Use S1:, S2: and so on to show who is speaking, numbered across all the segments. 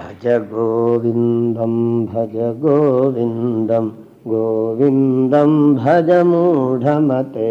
S1: भज गोविन्दं भज गोविन्दं गोविन्दं भज मूढमते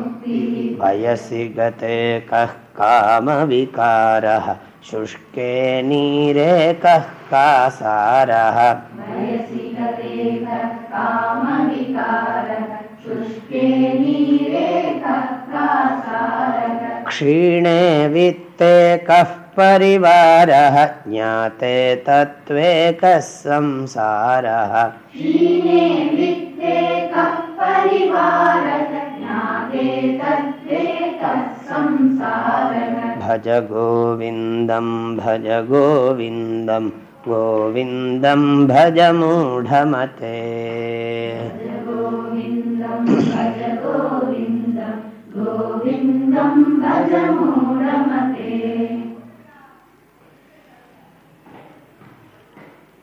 S1: वयसि गते कः कामविकारः शुष्के नीरे कः कासारः। क्षीणे वित्ते कः परिवारः ज्ञाते तत्त्वे कः संसारः भज गोविन्दं भज गोविन्दं गोविन्दं भज मूढमते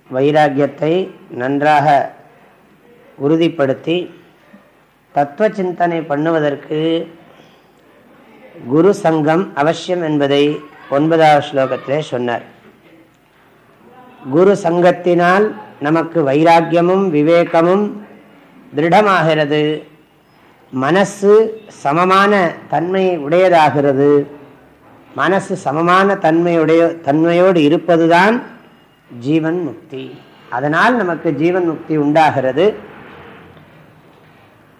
S1: வைராக்கியத்தை நன்றாக உறுதிப்படுத்தி தத்துவ சிந்தனை பண்ணுவதற்கு குரு சங்கம் அவசியம் என்பதை ஒன்பதாவது ஸ்லோகத்திலே சொன்னார். குரு சங்கத்தினால் நமக்கு வைராக்கியமும் விவேகமும் திருடமாகிறது. மனசு சமமான தன்மை உடையதாகிறது. மனசு சமமான தன்மையுடைய தன்மையோடு இருப்பதுதான் ஜீவன் முக்தி. அதனால் நமக்கு ஜீவன் முக்தி உண்டாகிறது.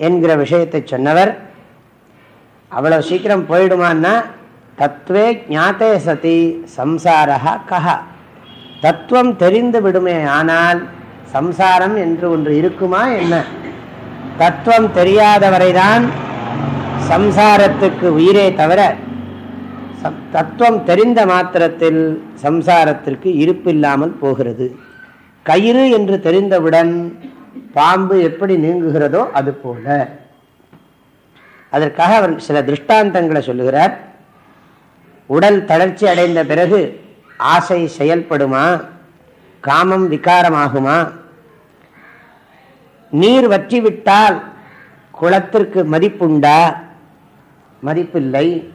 S1: என்கிற விஷயத்தை சொன்னவர். அவ்வளவு சீக்கிரம் போயிடுமான்னா தத்துவே ஞாத்தே சதி சம்சாரா கஹா. தத்துவம் தெரிந்து விடுமே ஆனால் சம்சாரம் என்று ஒன்று இருக்குமா என்ன? தத்துவம் தெரியாதவரைதான் சம்சாரத்துக்கு உயிரே தவிர தத்துவம் தெரிந்த மாத்திரத்தில் சம்சாரத்திற்கு இருப்பு இல்லாமல் போகிறது. கயிறு என்று தெரிந்தவுடன் பாம்பு எப்படி நீங்குகிறதோ அது போல. அதற்காக அவர் சில திருஷ்டாந்தங்களை சொல்லுகிறார். உடல் தளர்ச்சி அடைந்த பிறகு ஆசை செயல்படுமா? காமம் விகாரமாகுமா? நீர் வற்றிவிட்டால் குளத்திற்கு மதிப்புண்டா? மதிப்பில்லை.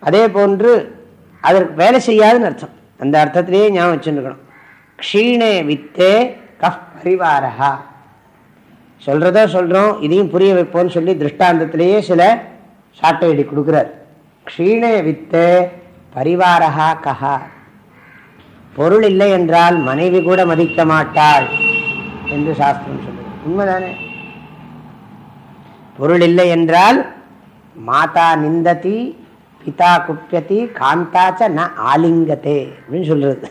S1: அதே போன்று அதற்கு வேலை செய்யாதுன்னு அர்த்தம். அந்த அர்த்தத்திலேயே ஞாபகம் வச்சுருக்கணும். க்ஷீணே வித்தே கஃப் பரிவாரா சொல்கிறதோ சொல்கிறோம் இதையும் புரிய வைப்போம்னு சொல்லி திருஷ்டாந்தத்திலேயே சில சாட்டை அடி கொடுக்குறார். க்ஷீணே வித்து பரிவாரஹா கஹா. பொருள் இல்லை என்றால் மனைவி கூட மதிக்க மாட்டாள் என்று சாஸ்திரம் சொல்லுது. உண்மைதானே? பொருள் இல்லை என்றால் மாதா நிந்ததி பிதா குப்பியதி காந்தாச்ச ந ஆலிங்கத்தே அப்படின்னு சொல்றது.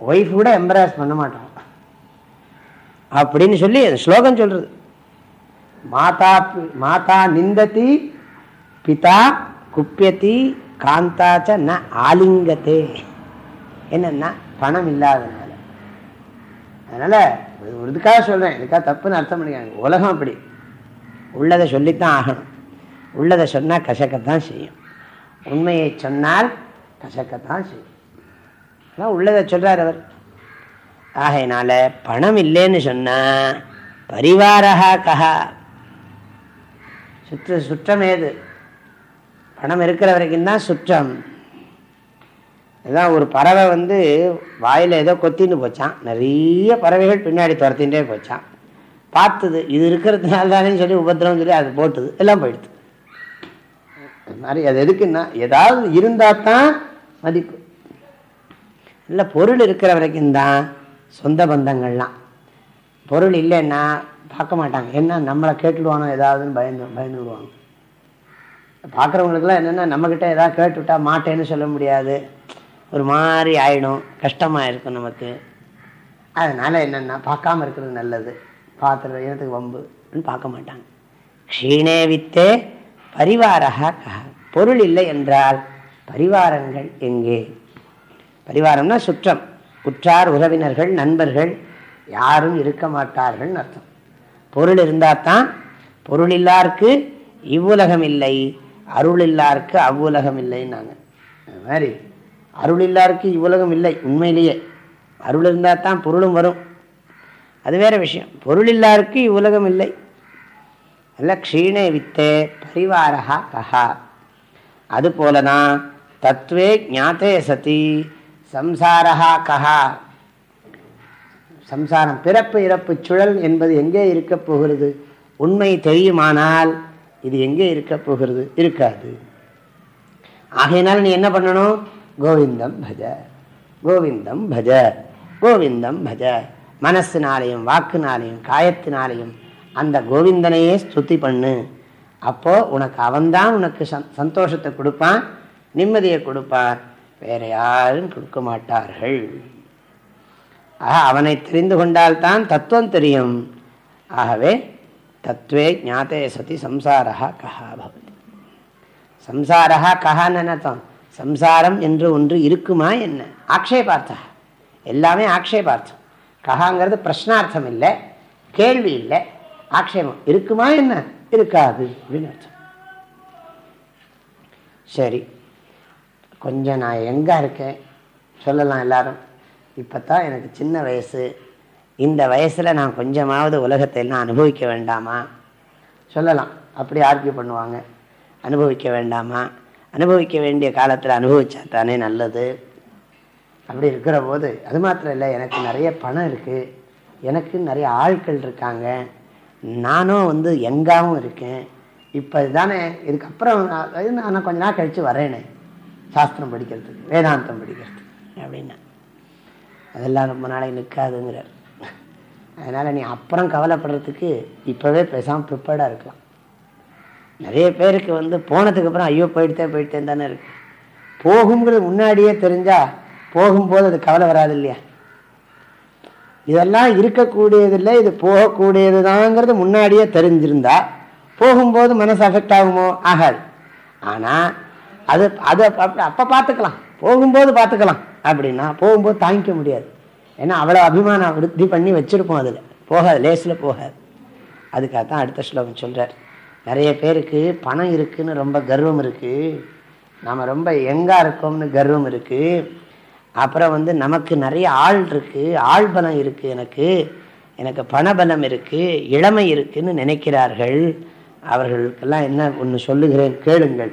S1: ஒய்ஃப் கூட எம்பராஸ் பண்ண மாட்டோம் அப்படின்னு சொல்லி ஸ்லோகம் சொல்றது. மாதா மாதா நிந்ததி பிதா குப்பியதி காந்தாச்ச ந ஆலிங்கத்தே. என்னன்னா பணம் இல்லாதனால அதனால ஒரு இதுக்காக சொல்றேன். இதுக்காக தப்புன்னு அர்த்தம் பண்ணிக்காங்க உலகம் அப்படி. உள்ளதை சொல்லித்தான் ஆகணும். உள்ளதை சொன்னால் கசக்கத்தான் செய்யும். உண்மையை சொன்னால் கசக்கத்தான் செய்யும். அதான் உள்ளதை சொல்றார் அவர். ஆகையினால பணம் இல்லைன்னு சொன்னா பரிவாரகா கஹா. சுற்று சுற்றமேது பணம் இருக்கிற வரைக்கும் தான் சுற்றம். இதுதான் ஒரு பறவை வந்து வாயில் ஏதோ கொத்தின்னு போச்சான் நிறைய பறவைகள் பின்னாடி துரத்தின்றே போச்சான் பார்த்தது இது இருக்கிறதுனால தானேன்னு சொல்லி உபத்திரம் சொல்லி அது போட்டுது எல்லாம் போயிடுது. அது மாதிரி அது எதுக்குன்னா ஏதாவது இருந்தால் தான் மதிப்பு. இல்லை பொருள் இருக்கிற வரைக்கும் தான் சொந்த பந்தங்கள்லாம். பொருள் இல்லைன்னா பார்க்க மாட்டாங்க. என்ன நம்மளை கேட்டுடுவானோ ஏதாவதுன்னு பயந்து பயந்துடுவாங்க. பார்க்குறவங்களுக்குலாம் என்னென்னா நம்மக்கிட்ட எதாவது கேட்டுவிட்டா மாட்டேன்னு சொல்ல முடியாது. ஒரு மாதிரி ஆயிடும். கஷ்டமாக இருக்கும் நமக்கு. அதனால் என்னென்னா பார்க்காம இருக்கிறது நல்லது. பார்த்துற இனத்துக்கு வம்புன்னு பார்க்க மாட்டாங்க. க்ஷீணே வித்தே பரிவாரகா கஹ. பொருள் இல்லை என்றால் பரிவாரங்கள் எங்கே? பரிவாரம்னா சுற்றம். உற்றார் உறவினர்கள் நண்பர்கள் யாரும் இருக்க மாட்டார்கள் அர்த்தம். பொருள் இருந்தால் தான் பொருள் இல்லாருக்கு இவ்வுலகம் இல்லை அருள் இல்லாருக்கு அவ்வுலகம் இல்லைன்னாங்க அது மாதிரி அருள் இல்லாருக்கு இவ்வுலகம் இல்லை உண்மையிலேயே. அருள் இருந்தால் தான் பொருளும் வரும். அது வேற விஷயம். பொருள் இல்லாருக்கு இவ்வுலகம் இல்லை அல்ல க்ஷீணே வித்தே பரிவாரா கஹா. அது தான் தத்துவே ஞாத்தே சதி. சம்சாரஹா கஹா. சம்சாரம் பிறப்பு இறப்பு சுழல் என்பது எங்கே இருக்க போகிறது? உண்மை தெரியுமானால் இது எங்கே இருக்க போகிறது? இருக்காது. ஆகையினால் நீ என்ன பண்ணணும்? கோவிந்தம் பஜ. கோவிந்தம் பஜ. கோவிந்தம் பஜ. மனசினாலையும் வாக்குனாலையும் காயத்தினாலையும் அந்த கோவிந்தனையே ஸ்துதி பண்ணு. அப்போது உனக்கு அவன்தான் உனக்கு சந்தோஷத்தை கொடுப்பான் நிம்மதியை கொடுப்பான். வேற யாரும் கொடுக்க மாட்டார்கள். ஆக அவனை தெரிந்து கொண்டால்தான் தத்துவம் தெரியும். ஆகவே தத்துவே ஞாத்தே சதி சம்சாரா கஹா பவதி. சம்சாரா கஹான்னு சம்சாரம் என்று ஒன்று இருக்குமா என்ன? ஆக்ஷேபார்த்தா. எல்லாமே ஆக்ஷேபார்த்தம். கஹாங்கிறது பிரஷ்னார்த்தம் இல்லை கேள்வி இல்லை ஆக்ஷேபம். இருக்குமா என்ன? இருக்காது அப்படின்னு அர்த்தம். சரி. கொஞ்சம் நான் எங்கே இருக்கேன். சொல்லலாம் எல்லாரும். இப்போ தான் எனக்கு சின்ன வயசு. இந்த வயசில் நான் கொஞ்சமாவது உலகத்தை எல்லாம் அனுபவிக்க வேண்டாமா? சொல்லலாம். அப்படி ஆர்கியூ பண்ணுவாங்க. அனுபவிக்க வேண்டாமா? அனுபவிக்க வேண்டிய காலத்தில் அனுபவிச்சா தானே நல்லது. அப்படி இருக்கிற போது அது மாத்திரம் இல்லை எனக்கு நிறைய பணம் இருக்குது எனக்கு நிறைய ஆட்கள் இருக்காங்க. நானும் வந்து எங்காவும் இருக்கேன். இப்போ தானே இதுக்கப்புறம் நான் கொஞ்ச நாள் கழித்து வரேனே. சாஸ்திரம் படிக்கிறதுக்கு வேதாந்தம் படிக்கிறதுக்கு. அப்படின்னா. அதெல்லாம் ரொம்ப நாளைக்கு நிற்காதுங்கிறார். அதனால் நீ அப்புறம் கவலைப்படுறதுக்கு இப்போவே பேசாமல் ப்ரிப்பேர்டாக இருக்கலாம். நிறைய பேருக்கு வந்து போனதுக்கப்புறம் ஐயோ போயிட்டே போயிட்டேன் தானே இருக்கு. போகுங்கிறது முன்னாடியே தெரிஞ்சால் போகும்போது அது கவலை வராது இல்லையா? இதெல்லாம் இருக்கக்கூடியதில்லை இது போகக்கூடியது தாங்கிறது முன்னாடியே தெரிஞ்சிருந்தா போகும்போது மனசு அஃபெக்ட் ஆகுமோ? ஆகாது. ஆனால் அது அது அப்போ பார்த்துக்கலாம். போகும்போது பார்த்துக்கலாம். அப்படின்னா போகும்போது தாங்கிக்க முடியாது. ஏன்னா அவ்வளோ அபிமானம் விருத்தி பண்ணி வச்சுருப்போம் அதில். போகாது லேஸில் போகாது. அதுக்காக தான் அடுத்த ஸ்லோகம் சொல்கிறார் நிறைய பேருக்கு பணம் இருக்குதுன்னு ரொம்ப கர்வம் இருக்குது நம்ம ரொம்ப எங்காக இருக்கோம்னு கர்வம் இருக்குது அப்புறம் வந்து நமக்கு நிறைய ஆள் இருக்குது ஆள் பலம் இருக்குது எனக்கு. எனக்கு பணபலம் இருக்குது இளமை இருக்குதுன்னு நினைக்கிறார்கள். அவர்களுக்கெல்லாம் என்ன ஒன்று சொல்லுகிறேன்? கேளுங்கள்.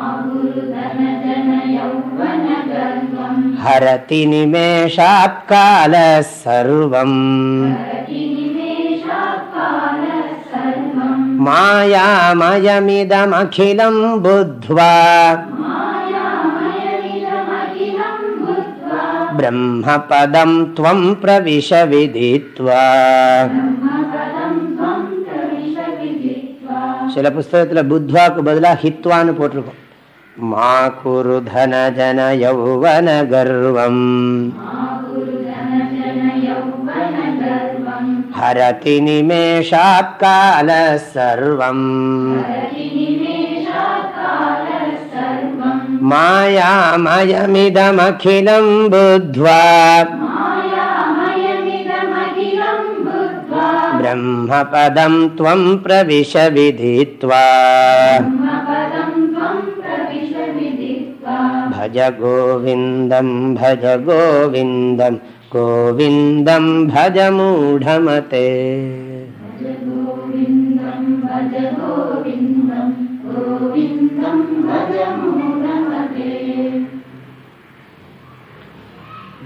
S1: हरति निमेषात् कालः सर्वम् मायामयमिदमखिलं बुद्ध्वा ब्रह्मपदं त्वं प्रविश विदित्वा சில புஸ்தகத்தில் புத்வாக்கு பதிலாக ஹித்வான்னு போட்டிருக்கோம் मा कुरुधनजन यौवनगर्वम् हरति निमेषात्काल सर्वम् मायामयमिदमखिलं बुद्ध्वा। ब्रह्मपदं त्वं प्रविश विधित्वा। भज गोविन्दं भज గోవిందం गोविन्दं भज मूढमते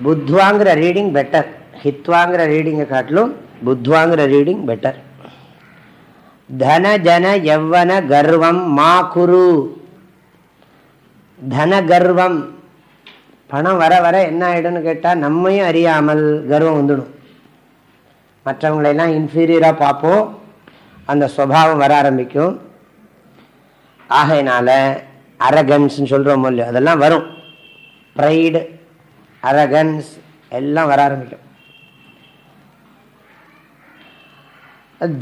S1: బుద్ధ్వాంగ్ర రీడింగ్ బెటర్ హిత్వాంగ్ర రీడింగ్ కాట్లు బుద్ధ్వాంగ్ర రీడింగ్ బెటర్. ధన జన యవ్వన గర్వం మా కురు தன கர்வம் பணம் வர வர என்ன ஆகிடும்னு கேட்டால் நம்மையும் அறியாமல் கர்வம் வந்துடும். மற்றவங்களெல்லாம் இன்ஃபீரியராக பார்ப்போம். அந்த சுவாவம் வர ஆரம்பிக்கும். ஆகையினால அரகன்ஸ்ன்னு சொல்கிறோம் இல்லையோ அதெல்லாம் வரும். ப்ரைடு அரகன்ஸ் எல்லாம் வர ஆரம்பிக்கும்.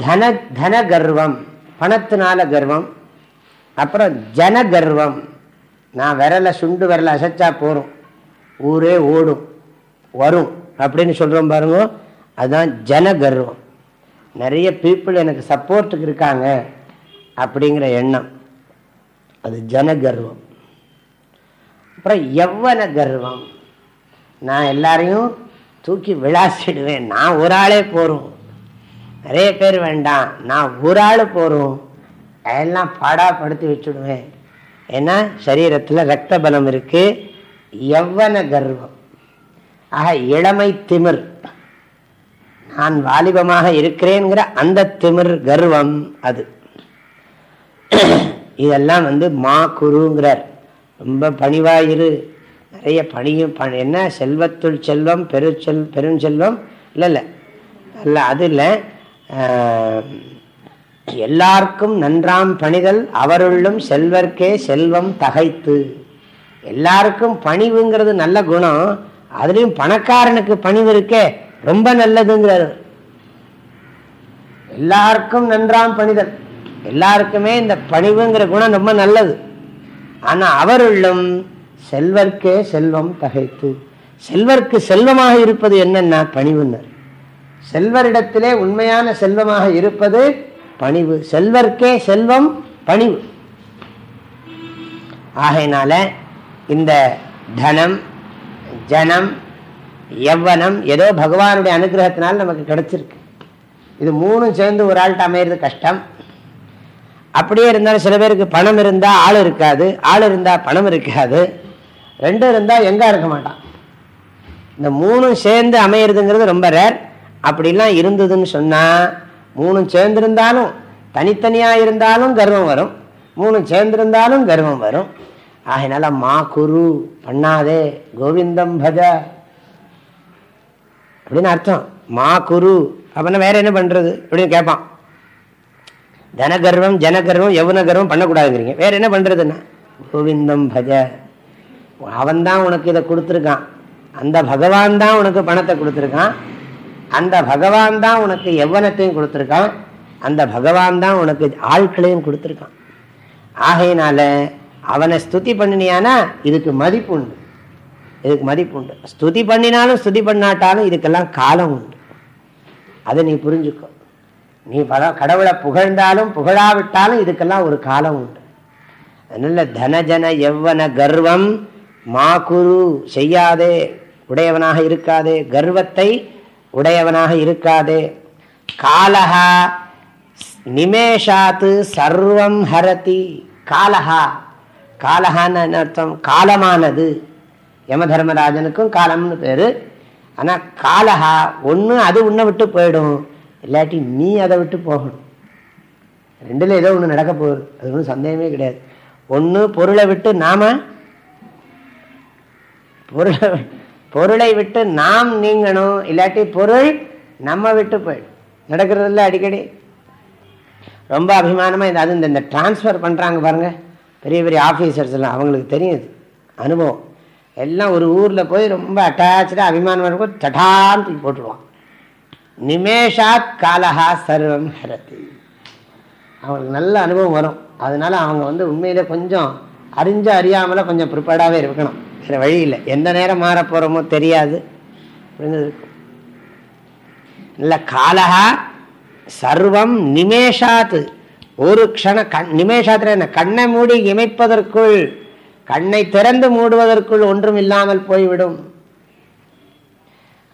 S1: தன தன கர்வம் பணத்தினால கர்வம் அப்புறம் ஜன கர்வம் நான் விரலை சுண்டு விரலை அசைச்சா போகிறோம் ஊரே ஓடும் வரும் அப்படின்னு சொல்கிறோம் பாருங்க. அதுதான் ஜன கர்வம். நிறைய பீப்புள் எனக்கு சப்போர்ட்டுக்கு இருக்காங்க அப்படிங்கிற எண்ணம். அது ஜன கர்வம். அப்புறம் எவ்வன கர்வம். நான் எல்லாரையும் தூக்கி விளாசிடுவேன். நான் ஒரு ஆளே போகிறோம் நிறைய பேர் வேண்டாம். நான் ஒரு ஆள் போகிறோம் எல்லாம் பாடாப்படுத்தி வச்சுடுவேன். ஏன்னா சரீரத்தில் ரத்த பலம் இருக்குது எவ்வன கர்வம். ஆக இளமை திமிர். நான் வாலிபமாக இருக்கிறேங்கிற அந்த திமிர் கர்வம் அது. இதெல்லாம் வந்து மா குருங்கிறார். ரொம்ப பணிவாயிரு. நிறைய பணியும் என்ன? செல்வத்துள் செல்வம் பெருச்செல் பெருஞ்செல்வம். இல்லை இல்லை. இல்லை அது இல்லை. எல்லாருக்கும் நன்றாம் பணிதல் அவருள்ளும் செல்வர்க்கே செல்வம் தகைத்து. எல்லாருக்கும் பணிவுங்கிறது நல்ல குணம் அதுலேயும் பணக்காரனுக்கு பணிவு இருக்கே ரொம்ப நல்லதுங்கிறார். எல்லாருக்கும் நன்றாம் பணிதல் எல்லாருக்குமே இந்த பணிவுங்கிற குணம் ரொம்ப நல்லது. ஆனால் அவருள்ளும் செல்வர்க்கே செல்வம் தகைத்து. செல்வர்க்கு செல்வமாக இருப்பது என்னென்னா பணிவுன்னர் செல்வரிடத்திலே உண்மையான செல்வமாக இருப்பது பணிவு. செல்வர்க்கே செல்வம் பணிவு. ஆகையினால இந்த தனம் ஜனம் எவ்வனம் ஏதோ பகவானுடைய அனுகிரகத்தினால் நமக்கு கிடைச்சிருக்கு. இது மூணும் சேர்ந்து ஒரு ஆள்கிட்ட அமையிறது கஷ்டம். அப்படியே இருந்தாலும் சில பேருக்கு பணம் இருந்தால் ஆள் இருக்காது ஆள் இருந்தால் பணம் இருக்காது. ரெண்டும் இருந்தால் எங்கே இருக்க மாட்டான். இந்த மூணும் சேர்ந்து அமையிறதுங்கிறது ரொம்ப ரேர் அப்படிலாம் இருந்ததுன்னு சொன்னால் மூணு சேர்ந்திருந்தாலும் தனித்தனியாக இருந்தாலும் கர்வம் வரும். மூணு சேர்ந்திருந்தாலும் கர்வம் வரும். ஆகினால மா குரு பண்ணாதே கோவிந்தம் பஜ அப்படின்னு அர்த்தம். மா குரு அப்படின்னா வேற என்ன பண்றது? அப்படின்னு கேட்பான் தனகர்வம் ஜனகர்வம் யவுன கர்வம் பண்ணக்கூடாதுங்கிறீங்க. வேற என்ன பண்றதுன்னா கோவிந்தம் பஜ அவன் தான் உனக்கு இதை கொடுத்துருக்கான். அந்த பகவான் தான் உனக்கு பணத்தை கொடுத்துருக்கான். அந்த பகவான் தான் உனக்கு எவ்வனத்தையும் கொடுத்துருக்கான் அந்த பகவான் தான் உனக்கு ஆட்களையும் கொடுத்துருக்கான். ஆகையினால அவனை ஸ்துதி பண்ணினியானா இதுக்கு மதிப்பு உண்டு. இதுக்கு மதிப்பு உண்டு. ஸ்துதி பண்ணினாலும் ஸ்துதி பண்ணாட்டாலும் இதுக்கெல்லாம் காலம் உண்டு. அதை நீ புரிஞ்சுக்கோ. நீ பல கடவுளை புகழ்ந்தாலும் புகழாவிட்டாலும் இதுக்கெல்லாம் ஒரு காலம் உண்டு. அதனால தனஜன எவ்வன கர்வம் மா குரு செய்யாதே உடையவனாக இருக்காதே கர்வத்தை உடையவனாக இருக்காதே. காலஹா நிமேஷாத்து சர்வம் ஹரதி. காலஹா. காலஹான்னு அர்த்தம்? காலமானது. யம தர்மராஜனுக்கும் காலம்னு பேர். ஆனால் காலஹா ஒன்று அது உன்னை விட்டு போயிடும். இல்லாட்டி நீ அதை விட்டு போகணும். ரெண்டில் ஏதோ ஒன்று நடக்க போகுது. அது ஒன்றும் சந்தேகமே கிடையாது. ஒன்று பொருளை விட்டு நாம பொருளை பொருளை விட்டு நாம் நீங்கணும் இல்லாட்டி பொருள் நம்ம விட்டு போயிடும். நடக்கிறதில்ல அடிக்கடி. ரொம்ப அபிமானமாக இந்த அது இந்த டிரான்ஸ்ஃபர் பண்ணுறாங்க பாருங்கள் பெரிய பெரிய ஆஃபீஸர்ஸ் எல்லாம் அவங்களுக்கு தெரியுது அனுபவம். எல்லாம் ஒரு ஊரில் போய் ரொம்ப அட்டாச்சாக அபிமானமாக இருக்கும் சட்டான்னு தூக்கி போட்டுருவான். நிமேஷாத் காலஹா சர்வம் ஹரதி. அவங்களுக்கு நல்ல அனுபவம் வரும். அதனால அவங்க வந்து உண்மையிலே கொஞ்சம் அறிஞ்ச அறியாமல கொஞ்சம் ப்ரிப்பேர்டாகவே இருக்கணும். வேறு வழி இல்லை. எந்த நேரம் மாற போகிறோமோ தெரியாது. அப்படின்னு இருக்கும். இல்லை காலஹா சர்வம் நிமேஷாத்து. ஒரு க்ஷண கண் நிமேஷாத்துல என்ன? கண்ணை மூடி இமைப்பதற்குள் கண்ணை திறந்து மூடுவதற்குள் ஒன்றும் இல்லாமல் போய்விடும்.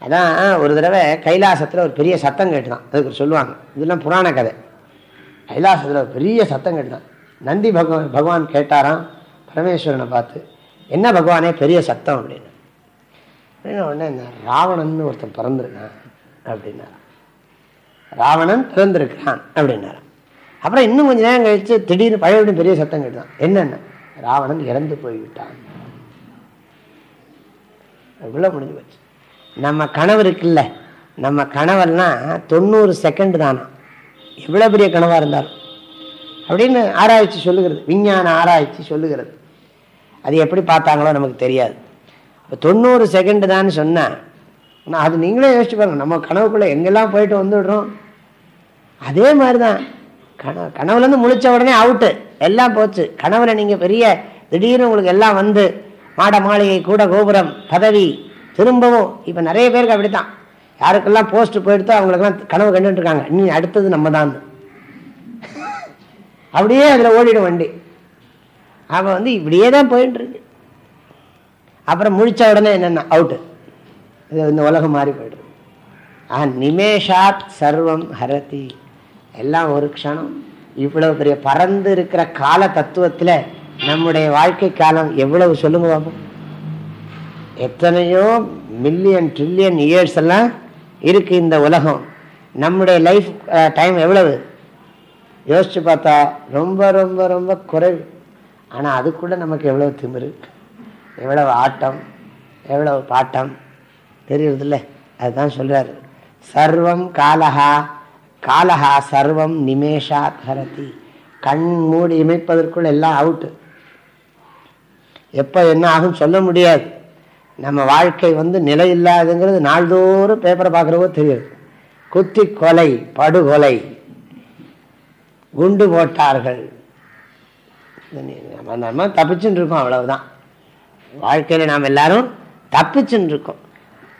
S1: அதான் ஒரு தடவை கைலாசத்தில் ஒரு பெரிய சத்தம் கேட்டுதான். அதுக்கு சொல்லுவாங்க. இதெல்லாம் புராண கதை. கைலாசத்தில் ஒரு பெரிய சத்தம் கேட்டுதான். நந்தி பகவான் பகவான் கேட்டாராம் பரமேஸ்வரனை பார்த்து என்ன பகவானே பெரிய சத்தம் அப்படின்னு அப்படின்னு உடனே ராவணன் ஒருத்தன் பிறந்திருக்கான் அப்படின்னார். ராவணன் பிறந்திருக்கிறான் அப்படின்னார். அப்புறம் இன்னும் கொஞ்ச நேரம் கழிச்சு திடீர்னு பழைய பெரிய சத்தம் கேட்டுதான் என்னென்ன? ராவணன் இறந்து போய்விட்டான். அதுக்குள்ள முடிஞ்சு போச்சு. நம்ம கனவு இருக்குல்ல நம்ம கனவெல்லாம் தொண்ணூறு செகண்ட் தானா? எவ்வளோ பெரிய கனவாக இருந்தாலும். அப்படின்னு ஆராய்ச்சி சொல்லுகிறது விஞ்ஞான ஆராய்ச்சி சொல்லுகிறது. அது எப்படி பார்த்தாங்களோ நமக்கு தெரியாது. இப்போ தொண்ணூறு செகண்டு தான் சொன்னேன். ஆனால் அது நீங்களே யோசிச்சு பாருங்கள் நம்ம கனவுக்குள்ளே எங்கெல்லாம் போயிட்டு வந்துடுறோம்? அதே மாதிரி தான் கனவு கனவுலேருந்து முழிச்ச உடனே அவுட்டு எல்லாம் போச்சு. கனவுல நீங்கள் பெரிய திடீர்னு உங்களுக்கு எல்லாம் வந்து மாட மாளிகை கூட கோபுரம் பதவி திரும்பவும் இப்போ நிறைய பேருக்கு அப்படி தான் யாருக்கெல்லாம் போஸ்ட் போயிடுத்தோ அவங்களுக்கெல்லாம் கனவு கண்டுட்டு இருக்காங்க. அடுத்தது நம்ம தான் அப்படியே அதில் ஓடிடும் வண்டி. அவன் வந்து இப்படியே தான் போயிட்டு இருக்கு அப்புறம் முழிச்ச உடனே என்னென்ன அவுட்டு இது இந்த உலகம் மாறி போய்டுது. ஆ நிமேஷாத் சர்வம் ஹரதி. எல்லாம் ஒரு க்ஷணம். இவ்வளவு பெரிய பறந்து இருக்கிற கால தத்துவத்தில் நம்முடைய வாழ்க்கை காலம் எவ்வளவு சொல்லுங்க பாப்போம். எத்தனையோ மில்லியன் ட்ரில்லியன் இயர்ஸ் எல்லாம் இருக்கு இந்த உலகம். நம்முடைய லைஃப் டைம் எவ்வளவு? யோசிச்சு பார்த்தா ரொம்ப ரொம்ப ரொம்ப குறைவு. ஆனால் அதுக்குள்ள நமக்கு எவ்வளோ திமிரு? எவ்வளவு ஆட்டம்? எவ்வளவு பாட்டம்? தெரியுறதில்ல. அதுதான் சொல்கிறார் சர்வம் காலஹா காலஹா சர்வம் நிமேஷா கரதி. கண் மூடி இமைப்பதற்குள் எல்லாம் அவுட்டு எப்போ என்ன ஆகும் சொல்ல முடியாது. நம்ம வாழ்க்கை வந்து நிலை இல்லாதுங்கிறது நாள்தோறும் பேப்பரை பார்க்குறவோ தெரியுது. குத்தி கொலை படுகொலை குண்டு போட்டார்கள். நம்ம நம்ம தப்பிச்சுன்னு இருக்கோம் அவ்வளவுதான். வாழ்க்கையில் நாம் எல்லாரும் தப்பிச்சுன்னு இருக்கோம்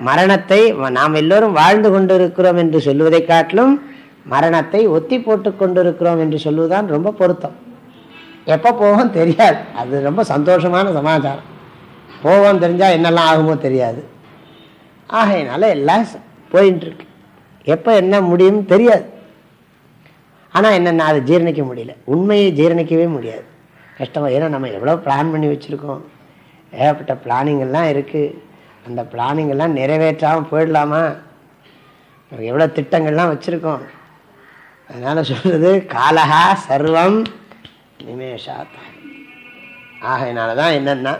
S1: மரணத்தை நாம் எல்லோரும் வாழ்ந்து கொண்டு இருக்கிறோம் என்று சொல்லுவதை காட்டிலும் மரணத்தை ஒத்தி போட்டு கொண்டிருக்கிறோம் என்று சொல்லுவதுதான் ரொம்ப பொருத்தம். எப்போ போவோம் தெரியாது. அது ரொம்ப சந்தோஷமான சமாச்சாரம். போவோம் தெரிஞ்சால் என்னெல்லாம் ஆகுமோ தெரியாது. ஆகையினால எல்லாம் போயின்ட்டுருக்கு எப்போ என்ன முடியும் தெரியாது. ஆனால் என்னென்ன அதை ஜீரணிக்க முடியல. உண்மையை ஜீரணிக்கவே முடியாது. கஷ்டமாக ஏன்னா நம்ம எவ்வளோ பிளான் பண்ணி வச்சுருக்கோம். ஏகப்பட்ட பிளானிங்கெல்லாம் இருக்குது அந்த பிளானிங்கெல்லாம் நிறைவேற்றாமல் போயிடலாமா? எவ்வளோ திட்டங்கள்லாம் வச்சுருக்கோம். அதனால் சொல்கிறது காலகா சர்வம் நிமேஷாத் ஆகையினால தான் என்னென்னா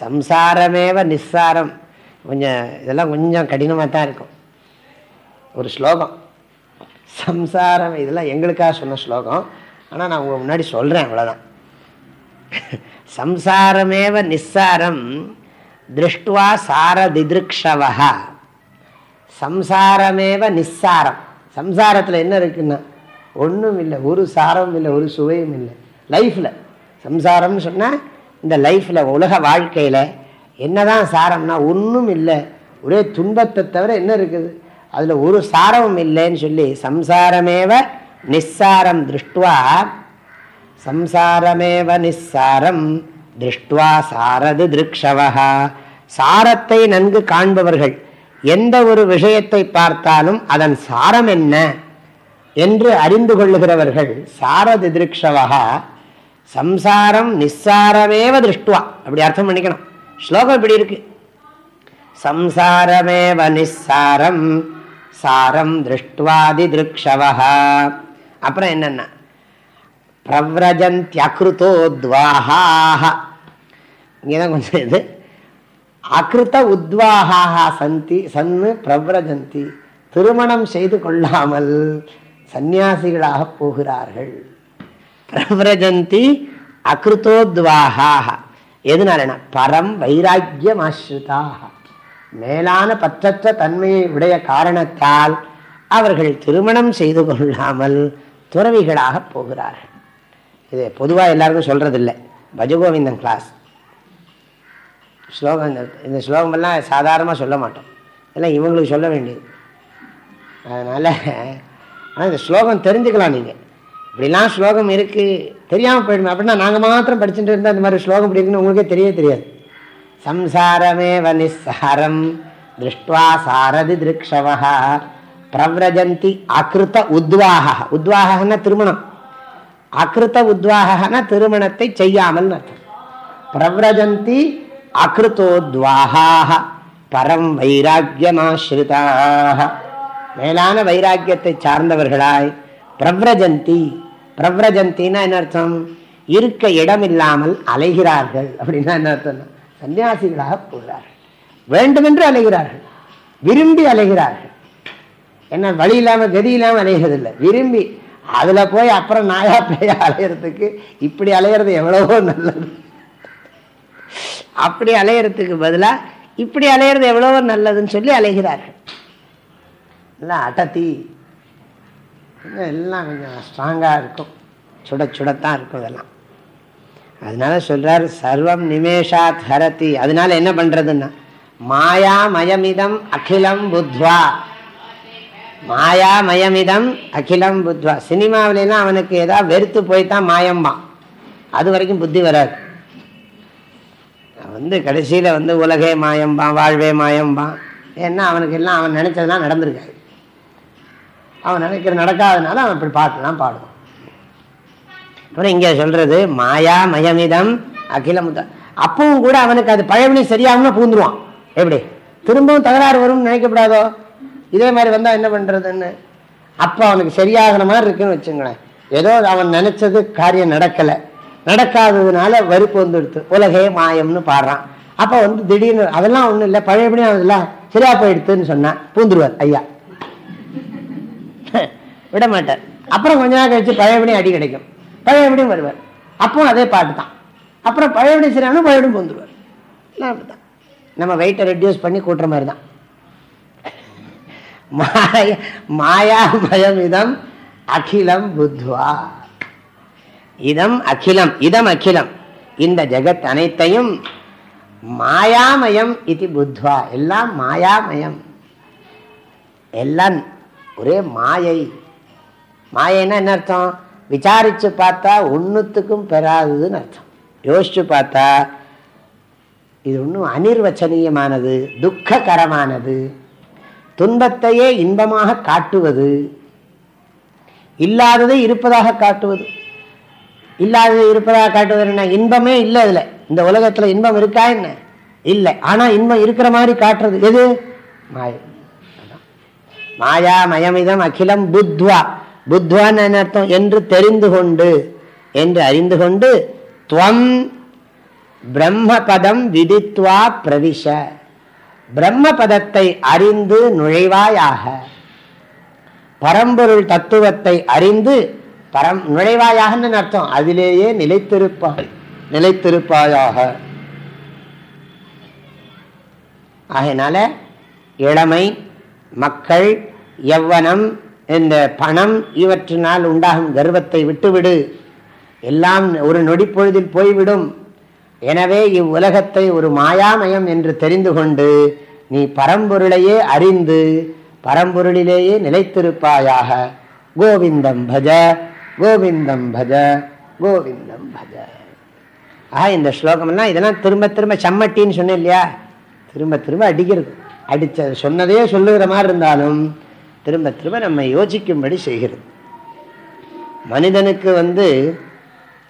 S1: சம்சாரமேவ நிஸ்சாரம். கொஞ்சம் இதெல்லாம் கொஞ்சம் கடினமாக தான் இருக்கும். ஒரு ஸ்லோகம். சம்சாரம் இதெல்லாம் எங்களுக்காக சொன்ன ஸ்லோகம். ஆனால் நான் உங்கள் முன்னாடி சொல்கிறேன் அவ்வளோதான் சம்சாரமேவ நிஸ்ஸாரம் திருஷ்டுவா சாரதிதிருக்ஷவா சம்சாரமேவ நிஸ்ஸாரம். சம்சாரத்தில் என்ன இருக்குன்னா ஒன்றும் இல்லை ஒரு சாரமும் இல்லை ஒரு சுவையும் இல்லை. லைஃப்பில் சம்சாரம்னு சொன்னால் இந்த லைஃப்பில் உலக வாழ்க்கையில் என்னதான் சாரம்னா ஒன்றும் இல்லை. ஒரே துன்பத்தை தவிர என்ன இருக்குது? அதில் ஒரு சாரமும் இல்லைன்னு சொல்லி சம்சாரமேவ நிஸ்ஸாரம் திருஷ்டுவா சம்சாரமேவ நிஸ்சாரம். திருஷ்டுவா சாரது திருக்ஷவா சாரத்தை நன்கு காண்பவர்கள் எந்த ஒரு விஷயத்தை பார்த்தாலும் அதன் சாரம் என்ன என்று அறிந்து கொள்ளுகிறவர்கள் சாரதி திருக்ஷவா சம்சாரம் நிஸ்ஸாரமேவ திருஷ்டுவா அப்படி அர்த்தம் பண்ணிக்கணும். ஸ்லோகம் இப்படி இருக்கு. சம்சாரமேவ நிஸ்சாரம். சாரம் திருஷ்டுவாதி திருக்ஷவா அப்புறம் என்னென்ன? பிரவ்ரஜந்தியக்ருதோத்வாஹாக இங்கே தான் கொஞ்சம் இது. அகிருத்த உத்வாகாக சந்தி சன்னு பிரவிரஜந்தி. திருமணம் செய்து கொள்ளாமல் சந்நியாசிகளாக போகிறார்கள். பிரவிரஜந்தி அகிருத்தோத்வாகாக எதுனால பரம் வைராக்கியம் ஆசிரிதாக மேலான பற்றற்ற தன்மையை உடைய காரணத்தால் அவர்கள் திருமணம் செய்து கொள்ளாமல் துறவிகளாக போகிறார்கள். இது பொதுவாக எல்லாருக்கும் சொல்றதில்லை. பஜகோவிந்தன் கிளாஸ் ஸ்லோகம் இந்த இந்த ஸ்லோகமெல்லாம் சாதாரணமாக சொல்ல மாட்டோம். எல்லாம் இவங்களுக்கு சொல்ல வேண்டியது. அதனால் ஆனால் இந்த ஸ்லோகம் தெரிஞ்சுக்கலாம் நீங்கள் இப்படிலாம் ஸ்லோகம் இருக்குது தெரியாமல் போயிடுமே. அப்படின்னா நாங்கள் மாத்திரம் படிச்சுட்டு இருந்தால் இந்த மாதிரி ஸ்லோகம் இப்படி இருக்குன்னு உங்களுக்கே தெரிய தெரியாது. சம்சாரமே வனிசாரம் திருஷ்டுவா சாரதி திருக்ஷவா பிரவிரஜந்தி அகிருத்த உத்வாக உத்வாகன்னா திருமணம். அகிருத்த உத்வாகனா திருமணத்தை செய்யாமல் அர்த்தம் பிரவிரஜந்தி அகிருத்தோத்வாகாக பரம் வைராக்கியமாஸ்ரிதாக மேலான வைராக்கியத்தை சார்ந்தவர்களாய் பிரவ்ரஜந்தி. பிரவ்ரஜந்தின்னா என்ன அர்த்தம்? இருக்க இடம் இல்லாமல் அலைகிறார்கள் அப்படின்னா என்ன அர்த்தம்? சன்னியாசிகளாக போகிறார்கள். வேண்டுமென்று அலைகிறார்கள். விரும்பி அலைகிறார்கள். என்ன வழி இல்லாமல் கதி இல்லாமல் அலைகிறதில்லை. விரும்பி அதுல போய் அப்புறம் நாயா பேயா அலையிறதுக்கு இப்படி அலையிறது எவ்வளவோ நல்லது. அப்படி அலையிறதுக்கு பதிலா இப்படி அலையிறது எவ்வளவோ நல்லதுன்னு சொல்லி அலைகிறார்கள். எல்லாம் அடத்தி. எல்லாம் கொஞ்சம் ஸ்ட்ராங்காக இருக்கும். சுட சுடத்தான் இருக்கும் இதெல்லாம். அதனால சொல்கிறார் சர்வம் நிமேஷாத் ஹரதி. அதனால என்ன பண்றதுன்னா மாயா மயமிதம் அகிலம் புத்வா. மாயா மயமிதம் அகிலம் புத்வா. சினிமாவிலாம் அவனுக்கு ஏதாவது வெறுத்து போய்தான் மாயம்பான். அது வரைக்கும் புத்தி வராது. வந்து கடைசியில் வந்து உலகே மாயம்பான் வாழ்வே மாயம்பான். ஏன்னா அவனுக்கு எல்லாம் அவன் நினைச்சதுலாம் நடந்திருக்காது. அவன் நினைக்கிற நடக்காதனால அவன் இப்படி பாட்டுலாம் பாடுவான். அப்புறம் இங்கே சொல்றது மாயா மயமிதம் அகிலம் அப்பவும் கூட அவனுக்கு அது பழவினி சரியாகணும் பூந்துருவான் எப்படி? திரும்பவும் தகராறு வரும்னு நினைக்கப்படாதோ? இதே மாதிரி வந்தால் என்ன பண்ணுறதுன்னு அப்போ அவனுக்கு சரியாகிற மாதிரி இருக்குன்னு வச்சுங்களேன். ஏதோ அவன் நினைச்சது காரியம் நடக்கலை. நடக்காததுனால வெறுப்பு வந்துடுத்து உலகே மாயம்னு பாடுறான். அப்போ வந்து திடீர்னு அதெல்லாம் ஒன்றும் இல்லை பழையபடியும் அதெல்லாம் சரியா போயிடுத்துன்னு சொன்னான் பூந்துருவார் ஐயா. விட மாட்டார். அப்புறம் கொஞ்ச நாள் கழிச்சு பழையபடியும் அடி கிடைக்கும். பழையபடியும் வருவார். அப்பவும் அதே பாட்டு தான் அப்புறம் பழையபடியும் சரியானும் பழையபடியும் பூந்துருவார். அப்படிதான். நம்ம வெயிட்டை ரெடியூஸ் பண்ணி கூட்டுற மாதிரி தான் மாய மாயா பயம் இதம் அகிலம் புத்வா. இதம் அகிலம் இதம் அகிலம். இந்த ஜெகத் அனைத்தையும் மாயாமயம் இது புத்வா. எல்லாம் மாயாமயம். எல்லாம் ஒரே மாயை. மாயைன்னா என்ன அர்த்தம்? விசாரிச்சு பார்த்தா ஒன்றுத்துக்கும் பெறாததுன்னு அர்த்தம். யோசிச்சு பார்த்தா இது ஒன்றும் அனிர்வச்சனீயமானது துக்ககரமானது. துன்பத்தையே இன்பமாக காட்டுவது. இல்லாததை இருப்பதாக காட்டுவது. இல்லாதது இருப்பதாக காட்டுவது என்ன? இன்பமே இல்லை அதுல. இந்த உலகத்துல இன்பம் இருக்கா என்ன? இல்லை. ஆனா இன்பம் இருக்கிற மாதிரி காட்டுறது. எது? மாய. மாயா மயமிதம் அகிலம் புத்வா. புத்வான்னு அர்த்தம்? என்று தெரிந்து கொண்டு என்று அறிந்து கொண்டு துவம் பிரம்மபதம் விதித்வா பிரவிஷ. பிரம்ம பதத்தை அறிந்து நுழைவாயாக. பரம்பொருள் தத்துவத்தை அறிந்து பரம் நுழைவாயாக அர்த்தம். அதிலேயே நிலைத்திருப்பாய் நிலைத்திருப்பாயாக. ஆகையினால இளமை மக்கள் எவ்வனம் இந்த பணம் இவற்றினால் உண்டாகும் கர்வத்தை விட்டுவிடு. எல்லாம் ஒரு நொடி பொழுதில் போய்விடும். எனவே இவ்வுலகத்தை ஒரு மாயாமயம் என்று தெரிந்து கொண்டு நீ பரம்பொருளையே அறிந்து பரம்பொருளிலேயே நிலைத்திருப்பாயாக. கோவிந்தம் பஜ கோவிந்தம் பஜ கோவிந்தம் பஜ. ஆஹா இந்த ஸ்லோகம்லாம் இதெல்லாம் திரும்ப திரும்ப சம்மட்டின்னு சொன்னேன் இல்லையா? திரும்ப திரும்ப அடிக்கிறது. அடிச்ச சொன்னதே சொல்லுகிற மாதிரி இருந்தாலும் திரும்ப திரும்ப நம்ம யோசிக்கும்படி செய்கிறது. மனிதனுக்கு வந்து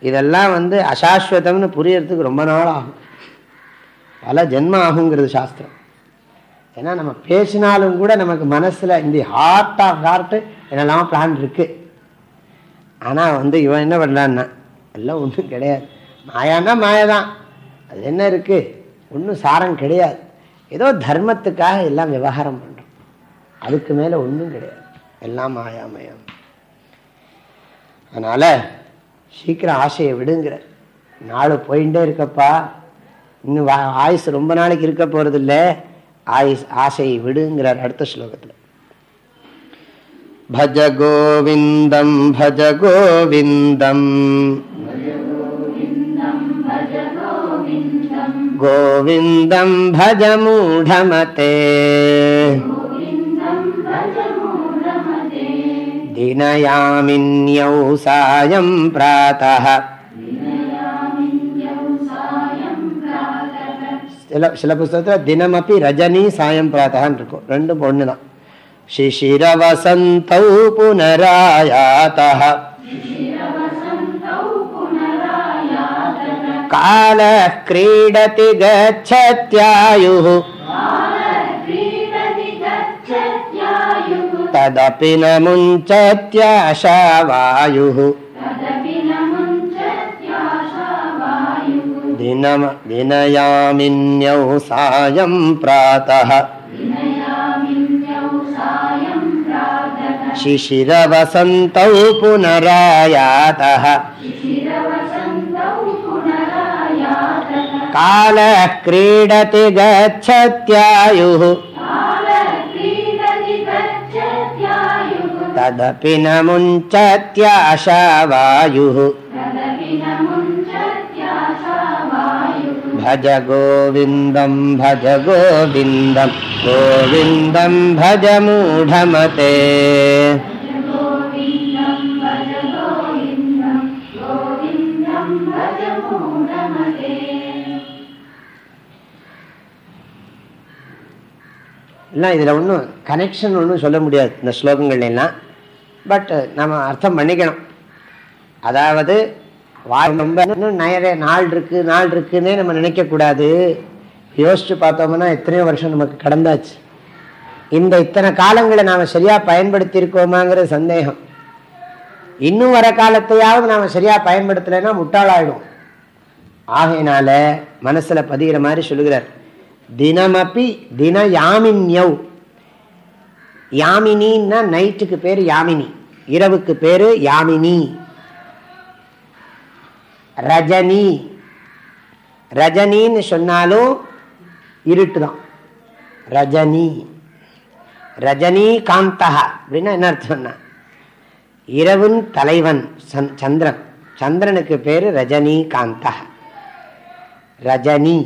S1: இதெல்லாம் வந்து அசாஸ்வதம்னு புரியறதுக்கு ரொம்ப நாள் ஆகும். பல ஜென்மம் ஆகுங்கிறது சாஸ்திரம். ஏன்னா நம்ம பேசினாலும் கூட நமக்கு மனசில் இந்த ஹார்ட் ஆஃப் ஹார்ட்டு என்னெல்லாம் பிளான் இருக்கு. ஆனால் வந்து இவன் என்ன பண்ணலான்னா எல்லாம் ஒன்றும் கிடையாது. மாயானா மாயதான். அது என்ன இருக்குது ஒன்றும் சாரம் கிடையாது. ஏதோ தர்மத்துக்காக எல்லாம் விவகாரம் பண்ணுறோம் அதுக்கு மேலே ஒன்றும் கிடையாது. எல்லாம் மாயாமயம். அதனால் சீக்கிரம் ஆசையை விடுங்கிற நாள் போயிட்டே இருக்கப்பா இன்னும் ஆயுசு ரொம்ப நாளைக்கு இருக்க போகிறது இல்லை ஆயுஸ் ஆசையை விடுங்கிறார் அடுத்த ஸ்லோகத்தில் भज गोविन्दं भज गोविन्दम् गोविन्दं भज मूढमते दिनयामिन्यौ सायं प्रातः சில சில புஸ்தகத்தில் தினமப்பி ரஜினி சாயம் பிராத்தகான் இருக்கும் ரெண்டும் பொண்ணு தான் शिशिरवसन्तौ पुनरायातः कालः क्रीडति गच्छत्यायुः तदपि न मुञ्चत्याशा वायुः दिनम विनयामिन्यौ सायं प्रातः शिशिरवसन्तौ पुनरायातः कालः क्रीडति गच्छत्यायुः तदपि न मुञ्चत्याशा वायुः भज गोविन्दं भज गोविन्दं गोविन्दं भज मूढमते எல்லாம் இதில் ஒன்றும் கனெக்ஷன் ஒன்றும் சொல்ல முடியாது. இந்த ஸ்லோகங்கள்லாம். பட் நம்ம அர்த்தம் பண்ணிக்கணும். அதாவது வாய் ரொம்ப இன்னும் நிறைய நாள் இருக்குது நாள் இருக்குன்னே நம்ம நினைக்கக்கூடாது. யோசித்து பார்த்தோம்னா எத்தனையோ வருஷம் நமக்கு கடந்தாச்சு. இந்த இத்தனை காலங்களை நாம் சரியாக பயன்படுத்தியிருக்கோமாங்கிற சந்தேகம். இன்னும் வர காலத்தையாவது நாம் சரியாக பயன்படுத்தலைன்னா முட்டாளாயிடும் ஆகையினால மனசில் பதிகிற மாதிரி சொல்லுகிறார். தினமப்பி தின யாமின்யவ் யாமினின்னா நைட்டுக்கு பேர் யாமினி இரவுக்கு பேர் யாமினி. ரஜனி ரஜனின்னு சொன்னாலும் இருட்டு தான் ரஜனி ரஜனி காந்தா அப்படின்னா என்ன அர்த்தம்னா இரவின் தலைவன் சந்திரன். சந்திரனுக்கு பேர் ரஜினி காந்தா ரஜனி.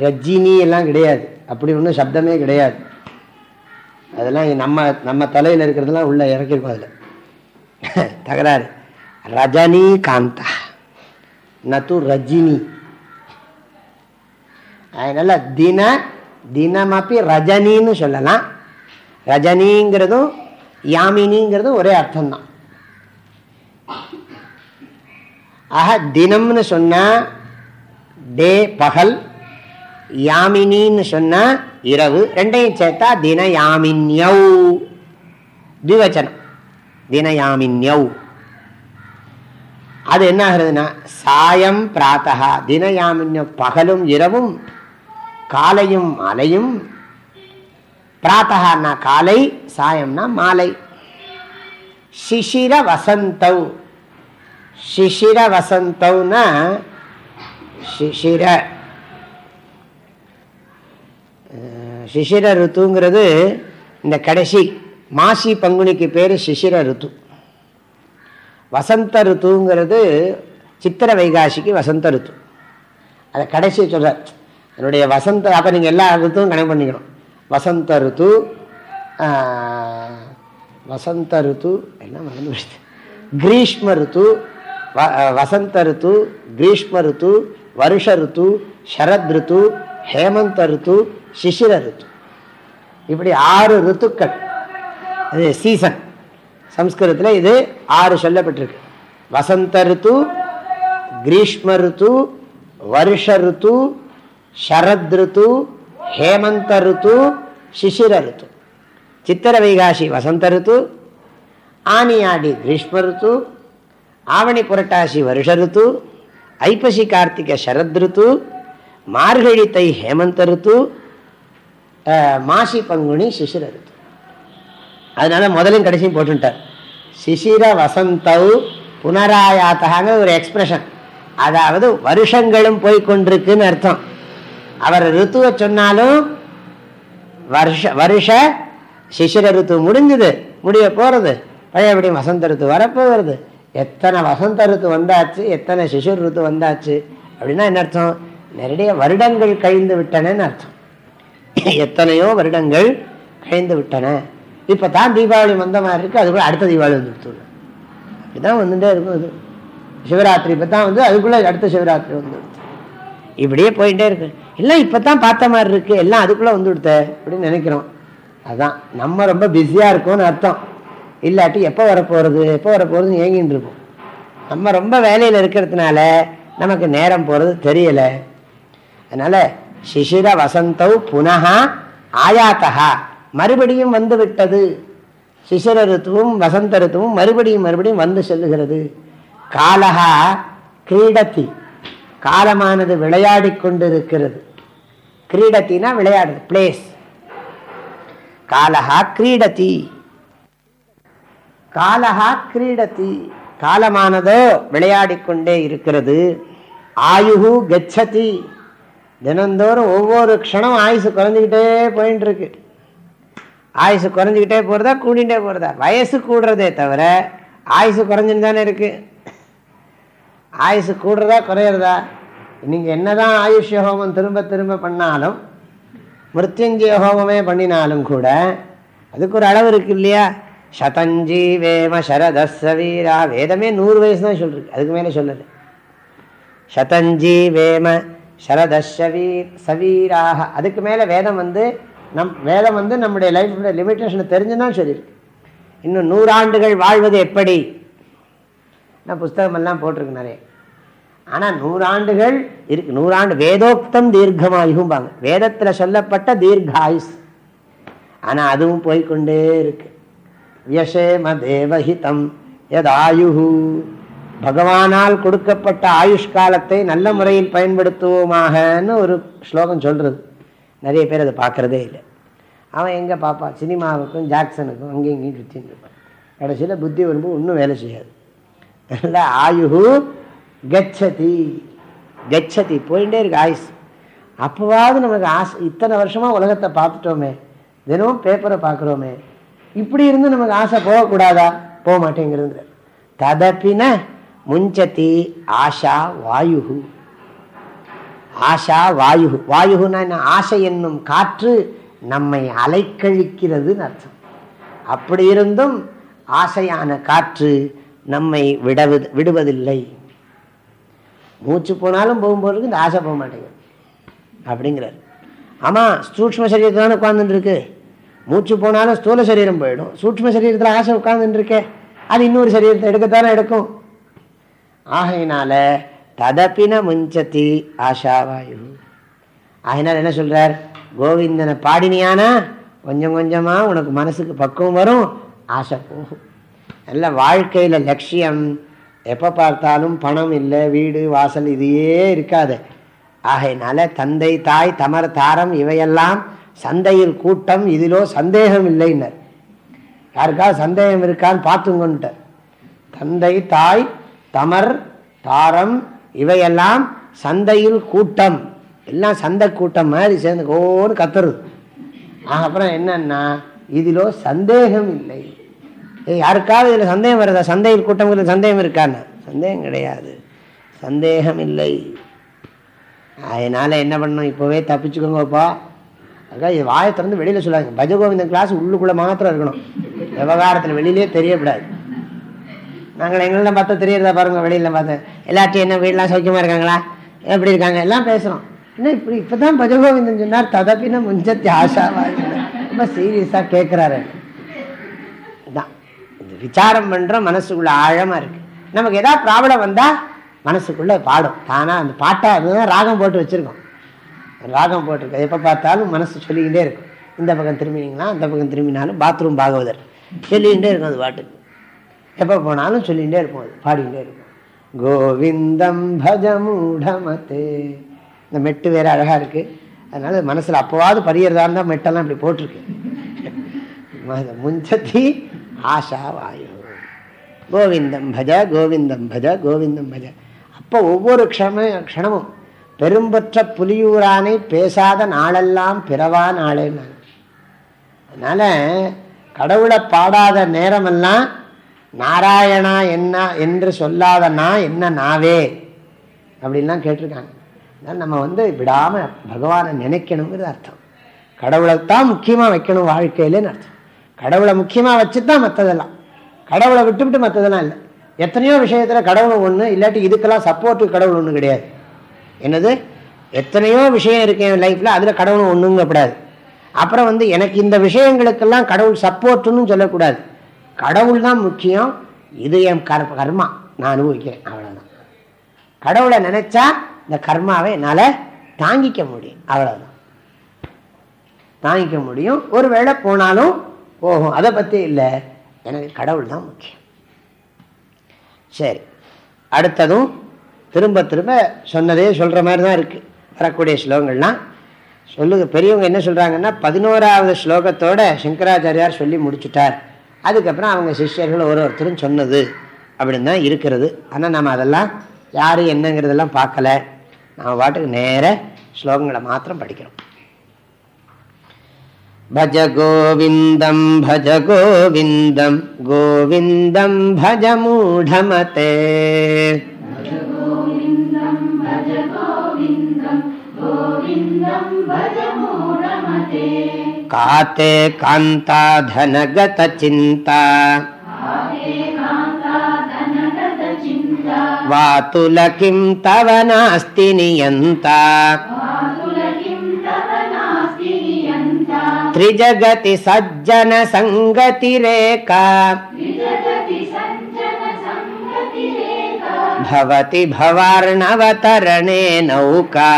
S1: ரஜினி எல்லாம் கிடையாது. அப்படி ஒன்றும் சப்தமே கிடையாது. அதெல்லாம் நம்ம நம்ம தலையில் இருக்கிறதெல்லாம் உள்ளே இறக்கிருக்கும் அதில். தகராறு. ரஜினி காந்தா நத்து ரஜினி? அதனால் தின தினமாப்பி ரஜினின்னு சொல்லலாம். ரஜினிங்கிறதும் யாமினிங்கிறதும் ஒரே அர்த்தம்தான். ஆக தினம்னு சொன்னால் டே பகல் யாமினின்னு சொன்னா இரவு ரெண்டையும் சேர்த்தா தின யாமின்யௌ திவச்சனம். தின யாமின்யௌ அது என்ன ஆகுறதுன்னா சாயம் பிராத்தகா தினயாமின்ய பகலும் இரவும் காலையும் மாலையும். பிராத்தகான்னா காலை சாயம்னா மாலை. சிசிர வசந்தவ் சிசிர வசந்தவ்னா சிசிர சிசிர ருத்துங்கிறது இந்த கடைசி மாசி பங்குனிக்கு பேர் சிசிர ருத்து. வசந்த ருத்துங்கிறது சித்திர வைகாசிக்கு வசந்த ருத்து. அதை கடைசி சொல்கிறார் என்னுடைய வசந்த அப்போ நீங்கள் எல்லா ருத்தும் கணக்கு பண்ணிக்கணும். வசந்த ருத்து வசந்த ருத்து எல்லாம் மறந்து போச்சு கிரீஷ்ம ருத்து வசந்த ருத்து கிரீஷ்ம ருத்து வருஷ ருத்து ஷரத் ருத்து ஹேமந்த ருத்து சிசிர ருத்து இப்படி ஆறு ருத்துக்கள் அது சீசன் சம்ஸ்கிருதத்தில் இது ஆறு சொல்லப்பட்டிருக்கு. வசந்த ருத்து கிரீஷ்ம ருத்து வருஷ ருத்து சரத் ருத்து ஹேமந்த ருத்து சிசிர ருத்து சித்திர வைகாசி வசந்த ருத்து ஆனியாடி கிரீஷ்ம ருத்து ஆவணி புரட்டாசி வருஷ ருத்து ஐப்பசி கார்த்திக சரத் ருத்து மார்கழி தை ஹேமந்த ருத்து மாசி பங்குனி சிசிர ருத்து. அதனால முதலையும் கடைசியும் போட்டுட்டார் சிசிர வசந்தவ் புனராயாத்தகாங்க ஒரு எக்ஸ்பிரஷன் அதாவது வருஷங்களும் போய்கொண்டிருக்குன்னு அர்த்தம். அவர் ருத்துவை சொன்னாலும் வருஷ வருஷ சிசிர ருத்து முடிஞ்சது. முடிய போறது. பழையபடி வசந்த ருத்து வரப்போகிறது. எத்தனை வசந்த ருத்து வந்தாச்சு எத்தனை சிசுர் ருத்து வந்தாச்சு. அப்படின்னா என்ன அர்த்தம்? நிறைய வருடங்கள் கழிந்து விட்டனன்னு அர்த்தம். எத்தனையோ வருடங்கள் கழிந்து விட்டன. இப்போ தான் தீபாவளி வந்த மாதிரி இருக்குது அதுக்குள்ள அடுத்த தீபாவளி வந்துடுத்து இதுதான் வந்துட்டே இருக்கும் அது சிவராத்திரி இப்போ தான் வந்து அதுக்குள்ளே அடுத்த சிவராத்திரி வந்து இப்படியே போயிட்டே இருக்கு. எல்லாம் இப்போ தான் பார்த்த மாதிரி இருக்குது எல்லாம் அதுக்குள்ளே வந்து விடுத்த அப்படின்னு நினைக்கிறோம். அதான் நம்ம ரொம்ப பிஸியாக இருக்கோம்னு அர்த்தம். இல்லாட்டி எப்போ வரப்போகிறது எப்போ வரப்போகிறதுன்னு ஏங்கின்னு இருப்போம். நம்ம ரொம்ப வேலையில் இருக்கிறதுனால நமக்கு நேரம் போகிறது தெரியலை. அதனால் சிசிர வசந்தௌ புனகா ஆயாத்தகா மறுபடியும் வந்து விட்டது சிசிர ருத்துவும் வசந்த ருத்துவும் மறுபடியும் மறுபடியும் வந்து செல்லுகிறது. காலகா கிரீடத்தி. காலமானது விளையாடி கொண்டிருக்கிறது. கிரீடத்தினா விளையாடுது. பிளேஸ் காலகா கிரீடத்தி. காலகா கிரீடத்தி. காலமானதோ விளையாடி கொண்டே இருக்கிறது. ஆயுகு கச்சதி. தினந்தோறும் ஒவ்வொரு க்ஷணம் ஆயுசு குறைஞ்சிக்கிட்டே போயின்னு இருக்கு ஆயுசு குறைஞ்சிக்கிட்டே போகிறதா கூடிகிட்டே போகிறதா வயசு கூடுறதே தவிர ஆயுசு குறைஞ்சுன்னு தானே இருக்குது ஆயுசு கூடுறதா குறையிறதா? நீங்கள் என்னதான் ஆயுஷ் ஹோமம் திரும்ப திரும்ப பண்ணாலும் மிருத்யுஞ்சய ஹோமமே பண்ணினாலும் கூட அதுக்கு ஒரு அளவு இருக்கு இல்லையா? சதஞ்சி வேம சரதஸ்வீரா வேதமே நூறு வயசு தான் சொல்லிருக்கு. அதுக்கு மேலே சொல்லலை. சதஞ்சி வேம சரதஸ்வீ சவீராக. அதுக்கு மேலே வேதம் வந்து நம் வேதம் வந்து நம்முடைய லைஃபோட லிமிட்டேஷனை தெரிஞ்சுதான் சொல்லியிருக்கு இன்னும் நூறாண்டுகள் வாழ்வது எப்படி? நான் புஸ்தகமெல்லாம் போட்டிருக்கு நிறைய. ஆனால் நூறாண்டுகள் இருக்கு. நூறாண்டு வேதோக்தம் தீர்க்கமாயும்பாங்க. வேதத்தில் சொல்லப்பட்ட தீர்காயுஸ் ஆனால் அதுவும் போய்கொண்டே இருக்கு. யசேம தேவஹிதம் ஆயுகு பகவானால் கொடுக்கப்பட்ட ஆயுஷ்காலத்தை நல்ல முறையில் பயன்படுத்துவோமாகன்னு ஒரு ஸ்லோகம் சொல்கிறது நிறைய பேர் அதை பார்க்குறதே இல்லை. அவன் எங்கே பார்ப்பான்? சினிமாவுக்கும் ஜாக்சனுக்கும் அங்கேயும் இங்கேயும் சுற்றின்னு இருப்பான். கடைசியில் புத்தி வரும்போது ஒன்றும் வேலை செய்யாது. இல்லை ஆயுகு கச்சதி. கச்சதி. போயிட்டே இருக்கு ஆயுஸ். அப்போவாவது நமக்கு ஆசை இத்தனை வருஷமாக உலகத்தை பார்த்துட்டோமே. தினமும் பேப்பரை பார்க்குறோமே. இப்படி இருந்து நமக்கு ஆசை போகக்கூடாதா? போக மாட்டேங்கிறது ததப்பின முஞ்சதி ஆஷா வாயு ஆஷா வாயு வாயுனா என்ன? ஆசை என்னும் காற்று நம்மை அலைக்கழிக்கிறதுன்னு அர்த்தம். அப்படி இருந்தும் ஆசையான காற்று நம்மை விடவது விடுவதில்லை. மூச்சு போனாலும் போகும்போது இந்த ஆசை போக மாட்டேங்குது. அப்படிங்கிறார். ஆமாம் சூக்ம சரீரத்தில் தானே மூச்சு போனாலும் ஸ்தூல சரீரம் போயிடும். சூக்ம சரீரத்தில் ஆசை உட்காந்துட்டுருக்கே அது இன்னொரு சரீரத்தை எடுக்கத்தானே எடுக்கும். ஆகையினால ததப்பின முஞ்சத்தி ஆஷாவாயு. ஆகினால் என்ன சொல்றார்? கோவிந்தனை பாடினியானா? கொஞ்சம் கொஞ்சமாக உனக்கு மனசுக்கு பக்குவம் வரும் ஆசை போகும். நல்ல வாழ்க்கையில் லட்சியம். எப்போ பார்த்தாலும் பணம் இல்லை வீடு வாசல் இதையே இருக்காது. ஆகையினால தந்தை தாய் தமர தாரம் இவையெல்லாம் சந்தையில் கூட்டம் இதிலோ சந்தேகம் இல்லைன்னர். யாருக்காவது சந்தேகம் இருக்கான்னு பார்த்துங்கன்ட்டு தந்தை தாய் தமர் தாரம் இவையெல்லாம் சந்தையில் கூட்டம். எல்லாம் சந்தை கூட்டம் மாதிரி சேர்ந்து ஓன்னு கத்துறது. அப்புறம் என்னன்னா இதிலோ சந்தேகம் இல்லை. யாருக்காவது இதில் சந்தேகம் வருதா? சந்தையில் கூட்டம் சந்தேகம் இருக்கான்னு. சந்தேகம் கிடையாது. சந்தேகம் இல்லை. அதனால் என்ன பண்ணணும்? இப்போவே தப்பிச்சுக்கோங்கப்பா அதுக்காக இது வாயை திறந்து வெளியில் சொல்லாங்க பஜகோவிந்தன் கிளாஸ் உள்ளுக்குள்ளே மாத்திரம் இருக்கணும். விவகாரத்தில் வெளியிலே தெரியக்கூடாது நாங்கள் எங்களெல்லாம் பார்த்தா தெரியறதா பாருங்க வெளியில் பார்த்து. எல்லாத்தையும் என்ன வீடெலாம் சௌக்கியமாக இருக்காங்களா? எப்படி இருக்காங்க? எல்லாம் பேசுகிறோம் என்ன இப்படி இப்போ தான் பஜகோவிந்தன் சொன்னார் ததப்பின முஞ்சத்தி ஆஷாவா ரொம்ப சீரியஸாக கேட்குறாரு தான் விசாரம் பண்ணுறோம் மனசுக்குள்ளே ஆழமாக இருக்குது நமக்கு எதாவது ப்ராப்ளம் வந்தால் மனசுக்குள்ளே பாடும். தானாக அந்த பாட்டாக அதுதான் ராகம் போட்டு வச்சுருக்கோம். ராகம் போட்டிருக்கோம் எப்போ பார்த்தாலும் மனசு சொல்லிக்கிட்டே இருக்கும். இந்த பக்கம் திரும்பினீங்களா அந்த பக்கம் திரும்பினாலும் பாத்ரூம் பாகவதர். சொல்லிக்கிட்டே இருக்கும் அது பாட்டுக்கு எப்போ போனாலும் சொல்லிகிட்டே இருப்போம் அது பாடிக்கிட்டே இருக்கும் கோவிந்தம் பஜமூடமத்தே. இந்த மெட்டு வேற அழகாக இருக்குது அதனால மனசில் அப்போவாவது பரியறதா இருந்தால் மெட்டெல்லாம் இப்படி போட்டிருக்கு. முஞ்சத்தி ஆஷா வாயு கோவிந்தம் பஜ கோவிந்தம் பஜ கோவிந்தம் பஜ. அப்போ ஒவ்வொரு க்ஷம க்ஷணமும் பெரும்பற்ற புலியூரானை பேசாத நாளெல்லாம் பிறவா நாளேன்னு அதனால கடவுளை பாடாத நேரமெல்லாம் நாராயணா என்ன என்று சொல்லாத நான் என்ன நாவே? அப்படின்லாம் கேட்டிருக்காங்க. அதனால் நம்ம வந்து விடாமல் பகவானை நினைக்கணுங்கிறது அர்த்தம். கடவுளை தான் முக்கியமாக வைக்கணும் வாழ்க்கையிலேன்னு அர்த்தம். கடவுளை முக்கியமாக வச்சு தான் மற்றதெல்லாம் கடவுளை விட்டுவிட்டு மற்றதெல்லாம் இல்லை. எத்தனையோ விஷயத்தில் கடவுள் ஒன்று இல்லாட்டி இதுக்கெல்லாம் சப்போர்ட்டு கடவுள் ஒன்று கிடையாது. என்னது? எத்தனையோ விஷயம் இருக்கு என் லைஃப்பில் அதில் கடவுள் ஒன்றுங்கக்கூடாது அப்புறம் வந்து எனக்கு இந்த விஷயங்களுக்கெல்லாம் கடவுள் சப்போர்ட்டுன்னு சொல்லக்கூடாது. கடவுள் தான் முக்கியம் இது என் கர்மா. நான் அனுபவிக்கிறேன் அவ்வளோதான் கடவுளை நினைச்சா இந்த கர்மாவை என்னால் தாங்கிக்க முடியும் அவ்வளோதான் தாங்கிக்க முடியும். ஒரு வேளை போனாலும் போகும். அதை பற்றி இல்லை. எனக்கு கடவுள் தான் முக்கியம். சரி. அடுத்ததும் திரும்ப திரும்ப சொன்னதே சொல்கிற மாதிரி தான் இருக்குது வரக்கூடிய ஸ்லோகங்கள்லாம். சொல்லுங்க பெரியவங்க என்ன சொல்கிறாங்கன்னா பதினோராவது ஸ்லோகத்தோட சங்கராச்சாரியார் சொல்லி முடிச்சுட்டார். அதுக்கப்புறம் அவங்க சிஷ்யர்கள் ஒரு ஒருத்தரும் சொன்னது அப்படின்னு தான் இருக்கிறது. ஆனால் நம்ம அதெல்லாம் யார் என்னங்கிறதெல்லாம் பார்க்கல. நம்ம பாட்டுக்கு நேர ஸ்லோகங்களை மாத்திரம் படிக்கிறோம். பஜ கோவிந்தம் பஜ கோவிந்தம் கோவிந்தம் பஜ மூடமதே. கோவிந்தம் பஜ மூடமதே. काते कान्ता धनगतचिन्ता। वातुल किं तव नास्ति नियन्ता। त्रिजगति सज्जन सङ्गतिरेका। भवति भवार्णवतरणे नौका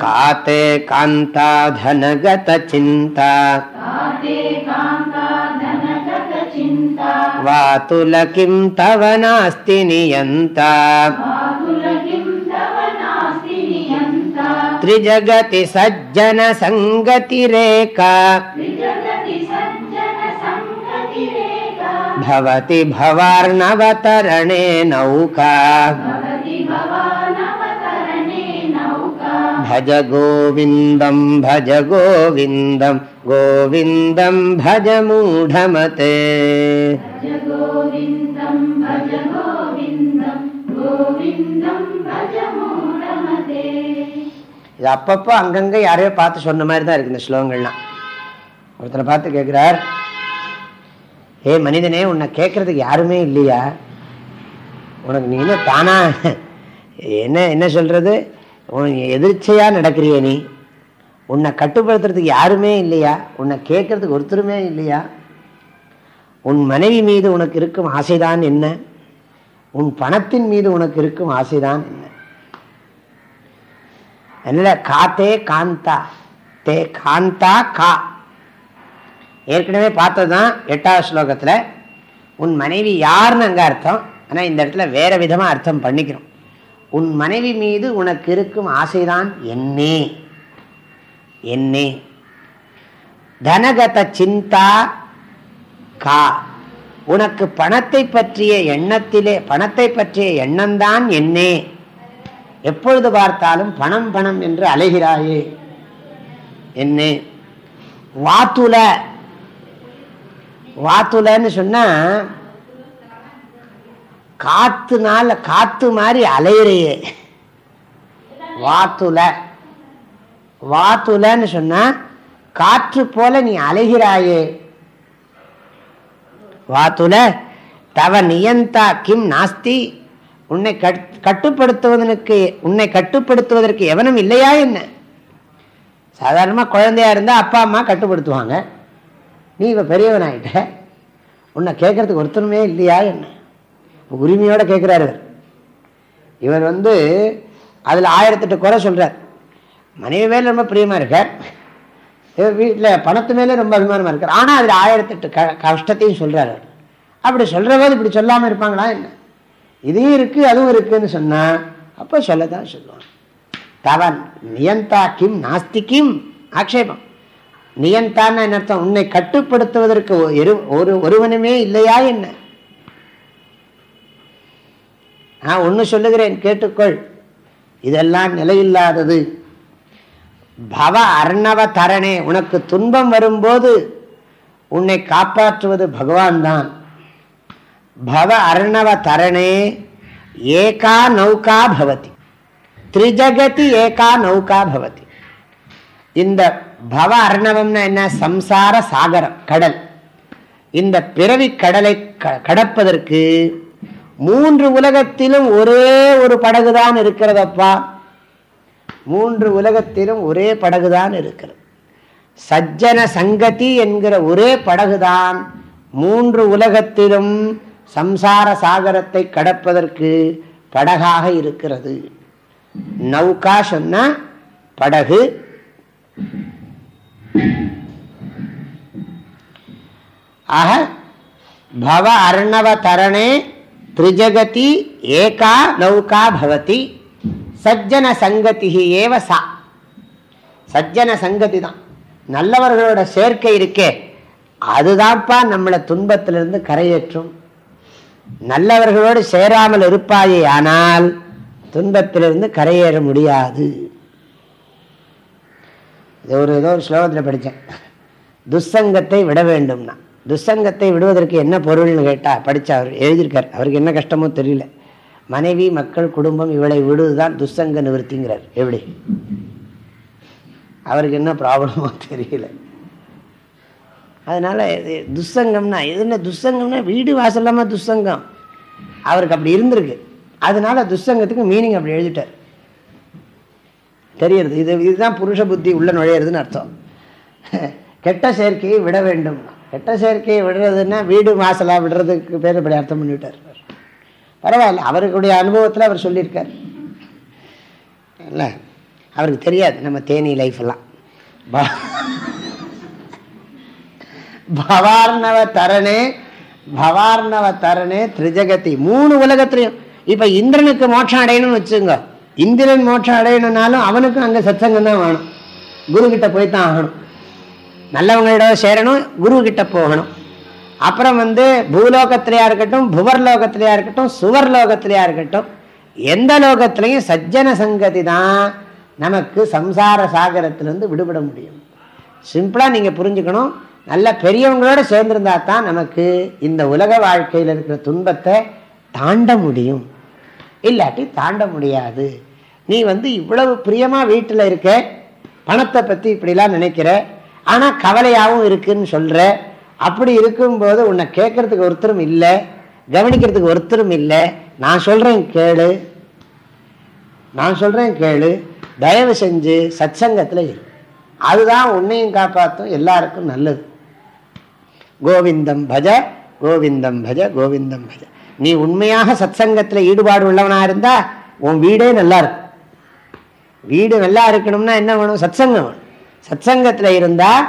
S1: काते कान्ता धनगतचिन्ता वातुल किं तव नास्ति नियन्ता। त्रिजगति सज्जन सङ्गतिरेका। भवति भवार्णवतरणे नौका भज गोविन्दं भज गोविन्दं गोविन्दं भज मूढमते गोविन्दं भज गोविन्दं गोविन्दं भज मूढमते இது அப்பப்போ அங்கங்கே யாரையோ பார்த்து சொன்ன மாதிரி தான் இருக்கு இந்த ஸ்லோகங்கள்லாம் ஒருத்தரை பார்த்து கேட்குறார் ஏ மனிதனே உன்னை கேட்கறதுக்கு யாருமே இல்லையா உனக்கு நீ என்ன தானா என்ன என்ன சொல்றது எதிர்ச்சையாக நடக்கிறிய நீ? உன்னை கட்டுப்படுத்துறதுக்கு யாருமே இல்லையா? உன்னை கேட்கறதுக்கு ஒருத்தருமே இல்லையா? உன் மனைவி மீது உனக்கு இருக்கும் ஆசைதான் என்ன? உன் பணத்தின் மீது உனக்கு இருக்கும் ஆசைதான் என்ன? என்ன காத்தே காந்தா? தே காந்தா கா. ஏற்கனவே பார்த்ததுதான் எட்டாவது ஸ்லோகத்தில் உன் மனைவி யாருன்னு அங்கே அர்த்தம். ஆனால் இந்த இடத்துல வேற விதமாக அர்த்தம் பண்ணிக்கிறோம். உன் மனைவி மீது உனக்கு இருக்கும் ஆசைதான் என்னே. என்னே. தனகத சிந்தா கா. உனக்கு பணத்தை பற்றிய எண்ணத்திலே பணத்தை பற்றிய எண்ணம்தான் என்னே. எப்பொழுது பார்த்தாலும் பணம் பணம் என்று அலைகிறாயே. என்ன. வாத்துல வாத்துலன்னு சொன்னா காத்துனால காத்து மாதிரி அலையிறையே. வாத்துல. வாத்துலன்னு சொன்னா காற்று போல நீ அலைகிறாயே. வாத்துல தவ நியந்தா கிம் நாஸ்தி. உன்னை கட்டுப்படுத்துவதற்கு உன்னை கட்டுப்படுத்துவதற்கு எவனும் இல்லையா என்ன? சாதாரணமாக குழந்தையா இருந்தால் அப்பா அம்மா கட்டுப்படுத்துவாங்க. நீ இப்போ பெரியவன் உன்னை கேட்கறதுக்கு ஒருத்தருமே இல்லையா என்ன? உரிமையோடு கேட்குறாரு இவர். இவர் வந்து அதில் ஆயிரத்தெட்டு குறை சொல்கிறார் மனைவி மேலே ரொம்ப பிரியமாக இருக்கார். வீட்டில் பணத்து மேலே ரொம்ப அபிமானமாக இருக்கார். ஆனால் அதில் ஆயிரத்தெட்டு க கஷ்டத்தையும் சொல்கிறார் அப்படி சொல்கிற போது இப்படி சொல்லாமல் இருப்பாங்களா என்ன? இதையும் இருக்குது அதுவும் இருக்குன்னு அப்போ சொல்ல சொல்லதான் சொல்லுவான் தவன் நியந்தா கிம் நாஸ்தி கிம் ஆக்ஷேபம். நியந்தான்னு என்ன அர்த்தம்? உன்னை கட்டுப்படுத்துவதற்கு ஒரு ஒருவனுமே இல்லையா என்ன? நான் ஒன்று சொல்லுகிறேன் கேட்டுக்கொள். இதெல்லாம் நிலையில்லாதது. பவ அர்ணவ தரணே உனக்கு துன்பம் வரும்போது உன்னை காப்பாற்றுவது பகவான் தான் பவ அர்ணவ தரணே ஏகா நௌகா பவதி. திரிஜகதி ஏகா நௌகா பவதி. இந்த பவ அர்ணவம்னா என்ன? சம்சார சாகரம் கடல். இந்த பிறவி கடலை கடப்பதற்கு மூன்று உலகத்திலும் ஒரே ஒரு படகுதான் இருக்கிறதப்பா. மூன்று உலகத்திலும் ஒரே படகுதான் இருக்கிறது. சஜ்ஜன சங்கதி என்கிற ஒரே படகுதான் மூன்று உலகத்திலும் சம்சார சாகரத்தை கடப்பதற்கு படகாக இருக்கிறது. நௌகா சொன்ன படகு. ஆக பவ அர்ணவ தரணே த்ரிஜகதி ஏகா நௌகா பவதி. சஜ்ஜன சங்கதி ஏவ சா. சஜ்ஜன சங்கதி தான். நல்லவர்களோட சேர்க்கை இருக்கே. அதுதான்ப்பா நம்மளை துன்பத்திலிருந்து கரையேற்றும். நல்லவர்களோடு சேராமல் இருப்பாயே ஆனால் துன்பத்திலிருந்து கரையேற முடியாது. இது ஒரு ஏதோ ஒரு ஸ்லோகத்தில் படித்தேன் துஸ்ஸங்கத்தை விட வேண்டும்னா. துசங்கத்தை விடுவதற்கு என்ன பொருள்னு கேட்டால் படித்தா அவர் எழுதியிருக்கார். அவருக்கு என்ன கஷ்டமோ தெரியல. மனைவி மக்கள் குடும்பம் இவளை விடுவதுதான் துசங்க நிவர்த்திங்கிறார். எப்படி? அவருக்கு என்ன ப்ராப்ளமோ தெரியல. அதனால் துசங்கம்னா எது என்ன துசங்கம்னா வீடு வாசலாமல் துசங்கம். அவருக்கு அப்படி இருந்திருக்கு. அதனால துசங்கத்துக்கு மீனிங் அப்படி எழுதிட்டார். தெரியறது இது இதுதான் புருஷ புத்தி உள்ள நுழையிறதுன்னு அர்த்தம். கெட்ட சேர்க்கையை விட வேண்டும். கெட்ட சேர்க்கையை விடுறதுன்னா வீடு வாசலாக விடுறதுக்கு பேர் இப்படி அர்த்தம் பண்ணிவிட்டார். பரவாயில்ல அவருக்குடைய அனுபவத்தில் அவர் சொல்லியிருக்கார். இல்லை அவருக்கு தெரியாது நம்ம தேனி லைஃப் எல்லாம். பவார்ணவ தரணே பவார்ணவ தரணே திரிஜகதி மூணு உலகத்திலையும். இப்ப இந்திரனுக்கு மோட்சம் அடையணும்னு வச்சுங்க இந்திரன் மோட்சம் அடையணும்னாலும் அவனுக்கும் அங்க சத்சங்கம் தான் வேணும். குரு கிட்ட போய் தான் ஆகணும். நல்லவங்களோட சேரணும் குரு கிட்ட போகணும். அப்புறம் வந்து பூலோகத்திலையா இருக்கட்டும் புவர் லோகத்திலையா இருக்கட்டும் சுவர் லோகத்திலையா இருக்கட்டும் எந்த லோகத்திலையும் சஜ்ஜன சங்கதி தான் நமக்கு சம்சார சாகரத்திலிருந்து விடுபட முடியும். சிம்பிளாக நீங்கள் புரிஞ்சுக்கணும். நல்ல பெரியவங்களோட சேர்ந்திருந்தா தான் நமக்கு இந்த உலக வாழ்க்கையில் இருக்கிற துன்பத்தை தாண்ட முடியும். இல்லாட்டி தாண்ட முடியாது. நீ வந்து இவ்வளவு பிரியமாக வீட்டில் இருக்க பணத்தை பற்றி இப்படிலாம் நினைக்கிற ஆனால் கவலையாகவும் இருக்குன்னு சொல்கிற அப்படி இருக்கும்போது உன்னை கேட்கறதுக்கு ஒருத்தரும் இல்லை. கவனிக்கிறதுக்கு ஒருத்தரும் இல்லை. நான் சொல்கிறேன் கேளு. நான் சொல்கிறேன் கேளு. தயவு செஞ்சு சத்சங்கத்தில் இரு. அதுதான் உன்னையும் காப்பாற்றும் எல்லாருக்கும் நல்லது. கோவிந்தம் பஜ கோவிந்தம் பஜ கோவிந்தம் பஜ. நீ உண்மையாக சத்சங்கத்தில் ஈடுபாடு உள்ளவனா இருந்தால் உன் வீடே நல்லா இருக்கும். வீடு நல்லா இருக்கணும்னா என்ன வேணும்? சத்சங்கம் வேணும். சத்சங்கத்தில் இருந்தால்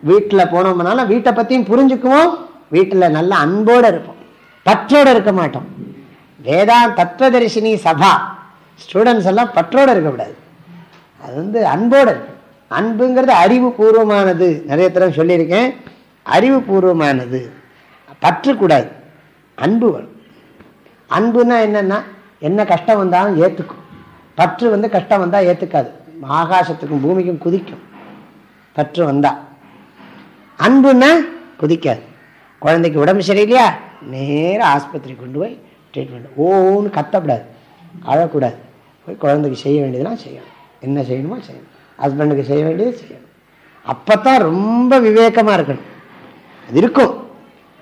S1: வீட்டில் போனோம்னாலும் வீட்டை பற்றியும் புரிஞ்சுக்குவோம். வீட்டில் நல்ல அன்போடு இருப்போம். பற்றோடு இருக்க மாட்டோம். வேதா தத்துவதரிசினி சபா. ஸ்டூடெண்ட்ஸ் எல்லாம் பற்றோடு இருக்கக்கூடாது. அது வந்து அன்போடு இருக்கும் அன்புங்கிறது அறிவு பூர்வமானது நிறைய தடவை சொல்லியிருக்கேன். அறிவு பூர்வமானது பற்றுக்கூடாது. அன்பு வரும் அன்புனா என்னென்னா என்ன கஷ்டம் வந்தாலும் ஏற்றுக்கும் பற்று வந்து கஷ்டம் வந்தால் ஏற்றுக்காது ஆகாசத்துக்கும் பூமிக்கும் குதிக்கும். பற்று வந்தா. அன்புன்னா குதிக்காது. குழந்தைக்கு உடம்பு சரியில்லையா? நேராக ஆஸ்பத்திரி கொண்டு போய் ட்ரீட்மெண்ட் ஓன்னு கத்தப்படாது. அழக்கூடாது. போய் குழந்தைக்கு செய்ய வேண்டியதெல்லாம் செய்யணும். என்ன செய்யணுமோ செய்யணும். ஹஸ்பண்டுக்கு செய்ய வேண்டியது செய்யணும். அப்போ தான் ரொம்ப விவேகமாக இருக்கணும். அது இருக்கும்.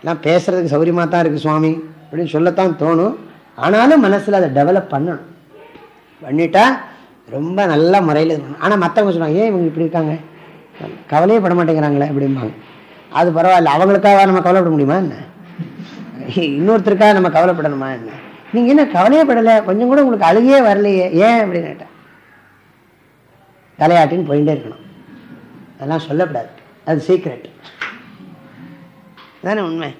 S1: எல்லாம் பேசுகிறதுக்கு சௌரியமாக தான் இருக்குது சுவாமி. அப்படின்னு சொல்லத்தான் தோணும். ஆனாலும் மனசில் அதை டெவலப் பண்ணணும். பண்ணிட்டா ரொம்ப நல்ல முறையில் ஆனால் மற்றவங்க சொல்லுவாங்க ஏன் இவங்க இப்படி இருக்காங்க. கவலையே பட மாட்டேங்கிறாங்களே அப்படிம்பாங்க. அது பரவாயில்ல. அவங்களுக்காக நம்ம கவலைப்பட முடியுமா என்ன? இன்னொருத்தருக்காக நம்ம கவலைப்படணுமா என்ன? நீங்கள் என்ன கவலையே படலை? கொஞ்சம் கூட உங்களுக்கு அழுகையே வரலையே. ஏன் அப்படின்னு கேட்டேன் தலையாட்டின்னு போயிட்டே இருக்கணும். அதெல்லாம் சொல்லக்கூடாது. அது சீக்ரெட் தானே உண்மை?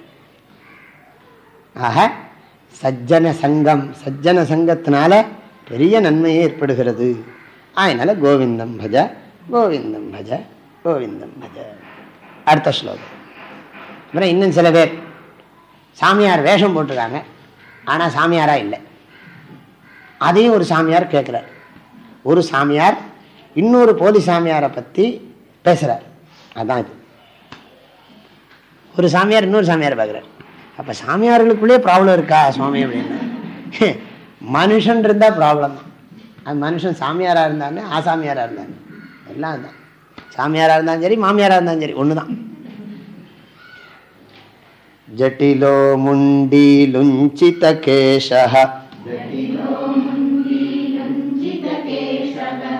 S1: ஆக சஜ்ஜன சங்கம். சஜ்ஜன சங்கத்தினால பெரிய நன்மையே ஏற்படுகிறது. அதனால் கோவிந்தம் பஜ கோவிந்தம் பஜ கோவிந்தம் பஜ. அடுத்த ஸ்லோகம். அப்புறம் இன்னும் சில பேர். சாமியார் வேஷம் போட்டிருக்காங்க. ஆனால் சாமியாராக இல்லை. அதையும் ஒரு சாமியார் கேட்குறார். ஒரு சாமியார் இன்னொரு போலி சாமியாரை பற்றி பேசுகிறார் அதான் இது. ஒரு சாமியார் இன்னொரு சாமியார் பார்க்குறார். அப்போ சாமியார்களுக்குள்ளே ப்ராப்ளம் இருக்கா சுவாமி அப்படின்னு? மனுஷன் இருந்தால் ப்ராப்ளம் தான் அது மனுஷன் சாமியாராக இருந்தாங்க ஆசாமியாராக இருந்தாங்க எல்லாம் தான் சாமியாராக இருந்தாலும் சரி மாமியாராக இருந்தாலும் சரி ஒன்று தான் ஜட்டிலோ முண்டி லுஞ்சித கேஷ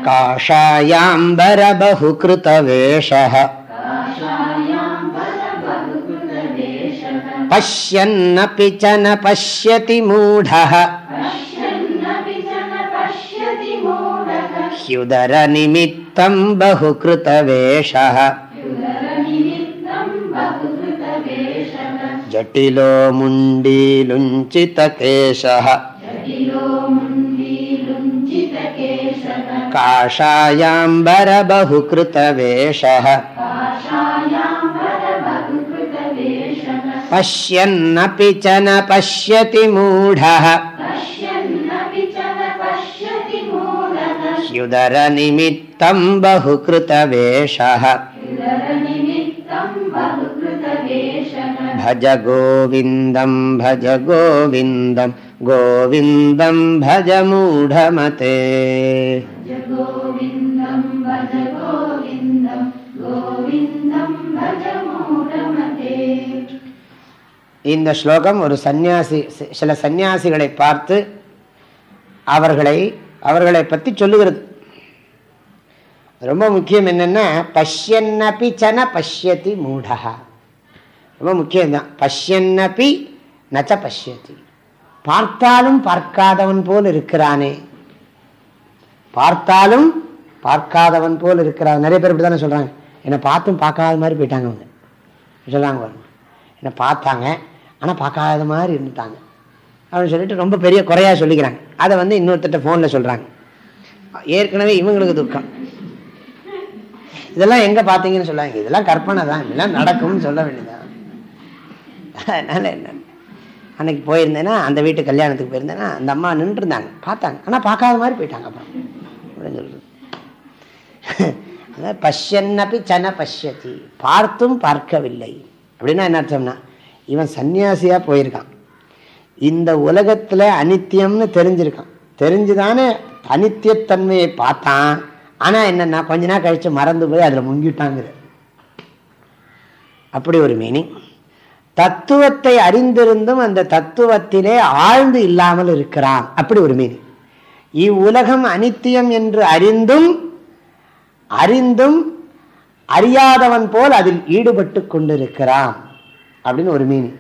S1: काषायाम्बरबहुकृतवेषः पश्यन्नपि च न पश्यति मूढः ह्युदरनिमित्तं बहुकृतवेषः। जटिलो मुण्डीलुञ्चितकेशः। काषायाम्बरबहुकृतवेषः पश्यन्नपि च न पश्यति मूढः ह्युदरनिमित्तं बहुकृतवेषः भज गोविन्दं भज गोविन्दं गोविन्दं भज मूढमते இந்த ஸ்லோகம் ஒரு சந்நியாசி சில சந்நியாசிகளை பார்த்து அவர்களை அவர்களை பற்றி சொல்லுகிறது ரொம்ப முக்கியம் என்னென்னா பஷ்யன்னபி சன பஷ்யதி மூடா ரொம்ப முக்கியம்தான். பஷ்யன்னபி நச்ச பஷ்யதி. பார்த்தாலும் பார்க்காதவன் போல் இருக்கிறானே. பார்த்தாலும் பார்க்காதவன் போல் இருக்கிறான். நிறைய பேர் இப்படி தானே சொல்கிறாங்க என்னை பார்த்தும் பார்க்காத மாதிரி போயிட்டாங்க அவங்க. சொல்கிறாங்க என்னை பார்த்தாங்க ஆனால் பார்க்காத மாதிரி இருந்துட்டாங்க. அப்படின்னு சொல்லிட்டு ரொம்ப பெரிய குறையாக சொல்லிக்கிறாங்க. அதை வந்து இன்னொருத்தட்ட ஃபோனில் சொல்கிறாங்க ஏற்கனவே இவங்களுக்கு துக்கம். இதெல்லாம் எங்கே பார்த்தீங்கன்னு சொல்லாங்க இதெல்லாம் கற்பனை தான். இதெல்லாம் நடக்கும்னு சொல்ல வேண்டியதான் அதனால என்ன? அன்னைக்கு போயிருந்தேன்னா அந்த வீட்டு கல்யாணத்துக்கு போயிருந்தேன்னா அந்த அம்மா நின்றுருந்தாங்க. பார்த்தாங்க. ஆனால் பார்க்காத மாதிரி போயிட்டாங்க அப்புறம். அப்படின்னு சொல்றது. பஷ்யன்னபி சன பஷ்யத்தி பார்த்தும் பார்க்கவில்லை. அப்படின்னா என்ன அர்த்தம்னா இவன் சன்னியாசியாக போயிருக்கான். இந்த உலகத்தில் அனித்தியம்னு தெரிஞ்சிருக்கான். தெரிஞ்சுதானே அனித்தியத்தன்மையை பார்த்தான். ஆனால் என்னென்னா கொஞ்ச நாள் கழித்து மறந்து போய் அதில் முங்கிட்டாங்கிற அப்படி ஒரு மீனிங் தத்துவத்தை அறிந்திருந்தும் அந்த தத்துவத்திலே ஆழ்ந்து இல்லாமல் இருக்கிறான். அப்படி ஒரு மீனிங் இவ்வுலகம் அனித்தியம் என்று அறிந்தும் அறிந்தும் அறியாதவன் போல் அதில் ஈடுபட்டு கொண்டிருக்கிறான். அப்படின்னு ஒரு மீனிங்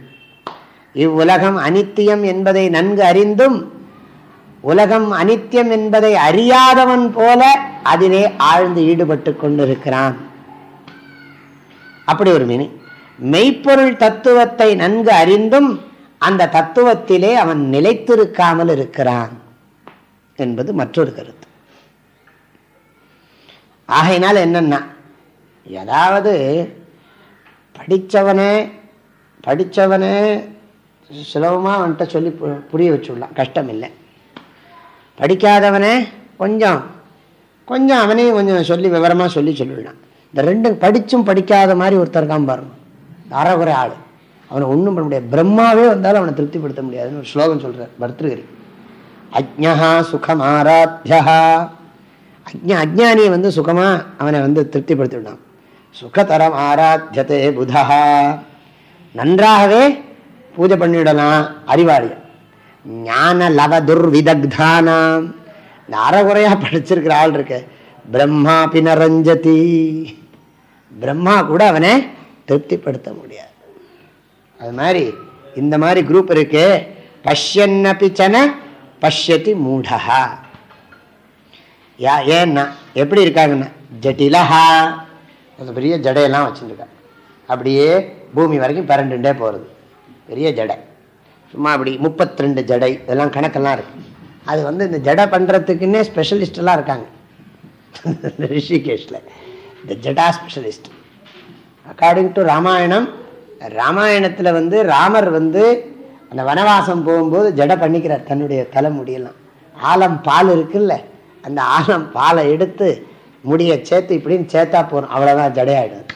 S1: இவ்வுலகம் அனித்தியம் என்பதை நன்கு அறிந்தும் உலகம் அனித்தியம் என்பதை அறியாதவன் போல அதிலே ஆழ்ந்து ஈடுபட்டு கொண்டிருக்கிறான். அப்படி ஒரு மீனிங். மெய்ப்பொருள் தத்துவத்தை நன்கு அறிந்தும் அந்த தத்துவத்திலே அவன் நிலைத்திருக்காமல் இருக்கிறான் என்பது மற்றொரு கருத்து. ஆகையினால் என்னன்னா ஏதாவது படித்தவனே படித்தவனே சுலபமாக அவன்கிட்ட சொல்லி புரிய வச்சுடலாம். கஷ்டம் இல்லை படிக்காதவனே கொஞ்சம். கொஞ்சம் அவனையும் கொஞ்சம் சொல்லி விவரமாக சொல்லி சொல்லிடலாம் இந்த ரெண்டும் படித்தும் படிக்காத மாதிரி ஒருத்தர் இருக்கான் பாருங்க. அறகுறை ஆள். அவனை ஒன்றும் பண்ண முடியாது. பிரம்மாவே வந்தாலும் அவனை திருப்திப்படுத்த முடியாதுன்னு ஒரு ஸ்லோகம் சொல்கிறார் பர்திருகரி. அஜ்ஞா சுகம் ஆராத்தியா அஜ்ஞா அஜ்ஞானியை வந்து சுகமாக அவனை வந்து திருப்திப்படுத்தி விடான் சுகதரம் ஆராத்தியதே புதா நன்றாகவே பூஜை பண்ணிவிடலாம் அறிவாளியம் ஞான லவ துர்விதக்தானாம் இந்த அறகுறையாக படிச்சிருக்கிற ஆள் இருக்க. பிரம்மா பினரஞ்சதி. பிரம்மா கூட அவனை திருப்திப்படுத்த முடியாது. அது மாதிரி இந்த மாதிரி குரூப் இருக்கு. பஷ்யன்னபிச்சன பஷ்யதி மூடஹா. யா ஏன்னா எப்படி இருக்காங்கன்னா ஜட்டிலஹா. அந்த பெரிய ஜடையெல்லாம் வச்சுருக்கான் அப்படியே பூமி வரைக்கும் பரண்டுண்டே போகிறது பெரிய ஜடை. சும்மா அப்படி முப்பத்தி ரெண்டு ஜடை இதெல்லாம் கணக்கெல்லாம் இருக்கு. அது வந்து இந்த ஜடை பண்ணுறதுக்குன்னே ஸ்பெஷலிஸ்டெல்லாம் இருக்காங்க. ரிஷிகேஷில். இந்த ஜடா ஸ்பெஷலிஸ்ட் அக்கார்டிங் டு ராமாயணம் ராமாயணத்தில் வந்து ராமர் வந்து அந்த வனவாசம் போகும்போது ஜடை பண்ணிக்கிறார் தன்னுடைய தலைமுடியெல்லாம். ஆலம் பால் இருக்குல்ல அந்த ஆலம் பாலை எடுத்து முடியை சேர்த்து இப்படின்னு சேர்த்தா போகிறோம் அவ்வளோதான் ஜடையாயிடும்.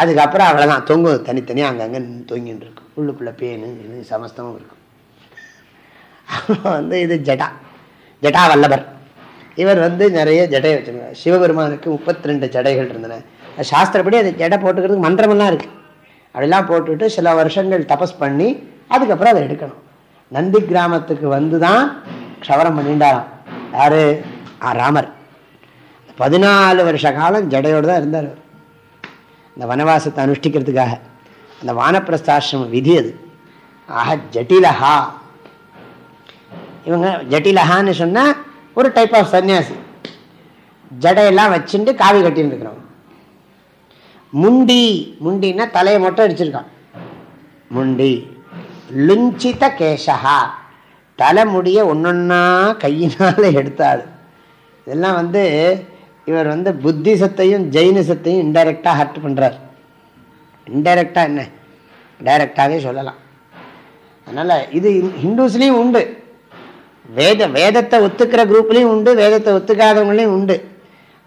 S1: அதுக்கப்புறம் அவ்வளோதான் தொங்கும். தனித்தனியாக அங்கங்கே தொங்கின்னு இருக்கும். உள்ளுக்குள்ளே பேனு இது சமஸ்தமும் இருக்கும். வந்து இது ஜடா. ஜடா வல்லபர். இவர் வந்து நிறைய ஜடையை வச்சுருக்கார். சிவபெருமானுக்கு முப்பத்தி ரெண்டு ஜடைகள் இருந்தன. சாஸ்திரப்படி அது ஜடை போட்டுக்கிறதுக்கு மன்றமெல்லாம் இருக்குது அப்படிலாம் போட்டுவிட்டு சில வருஷங்கள் தபஸ் பண்ணி அதுக்கப்புறம் அதை எடுக்கணும். நந்தி கிராமத்துக்கு வந்து தான் க்ஷவரம் பண்ணிட்டாராம் யாரு? ராமர். பதினாலு வருஷ காலம் ஜடையோடு தான் இருந்தார் இந்த வனவாசத்தை அனுஷ்டிக்கிறதுக்காக. அந்த வானப்பிரஸ்தாசிரம விதி அது. ஆஹா ஜட்டிலஹா. இவங்க ஜட்டிலஹான்னு சொன்னால் ஒரு டைப் ஆஃப் சன்னியாசி. ஜடையெல்லாம் வச்சுட்டு காவி கட்டின்னு இருக்கிறவங்க. முண்டி முண்டின்னா தலையை மட்டும் அடிச்சிருக்கான். முண்டி. லுஞ்சித கேசகா தலைமுடிய ஒன்னொன்னா கையினால எடுத்தாள் இதெல்லாம் வந்து இவர் வந்து புத்திசத்தையும் ஜெயினிசத்தையும் இன்டைரக்டா ஹர்ட் பண்ணுறார் இன்டைரக்டா என்ன? டைரக்டாகவே சொல்லலாம். அதனால் இது ஹிந்துஸ்லேயும் உண்டு. வேத வேதத்தை ஒத்துக்கிற குரூப்லேயும் உண்டு வேதத்தை ஒத்துக்காதவங்களையும் உண்டு.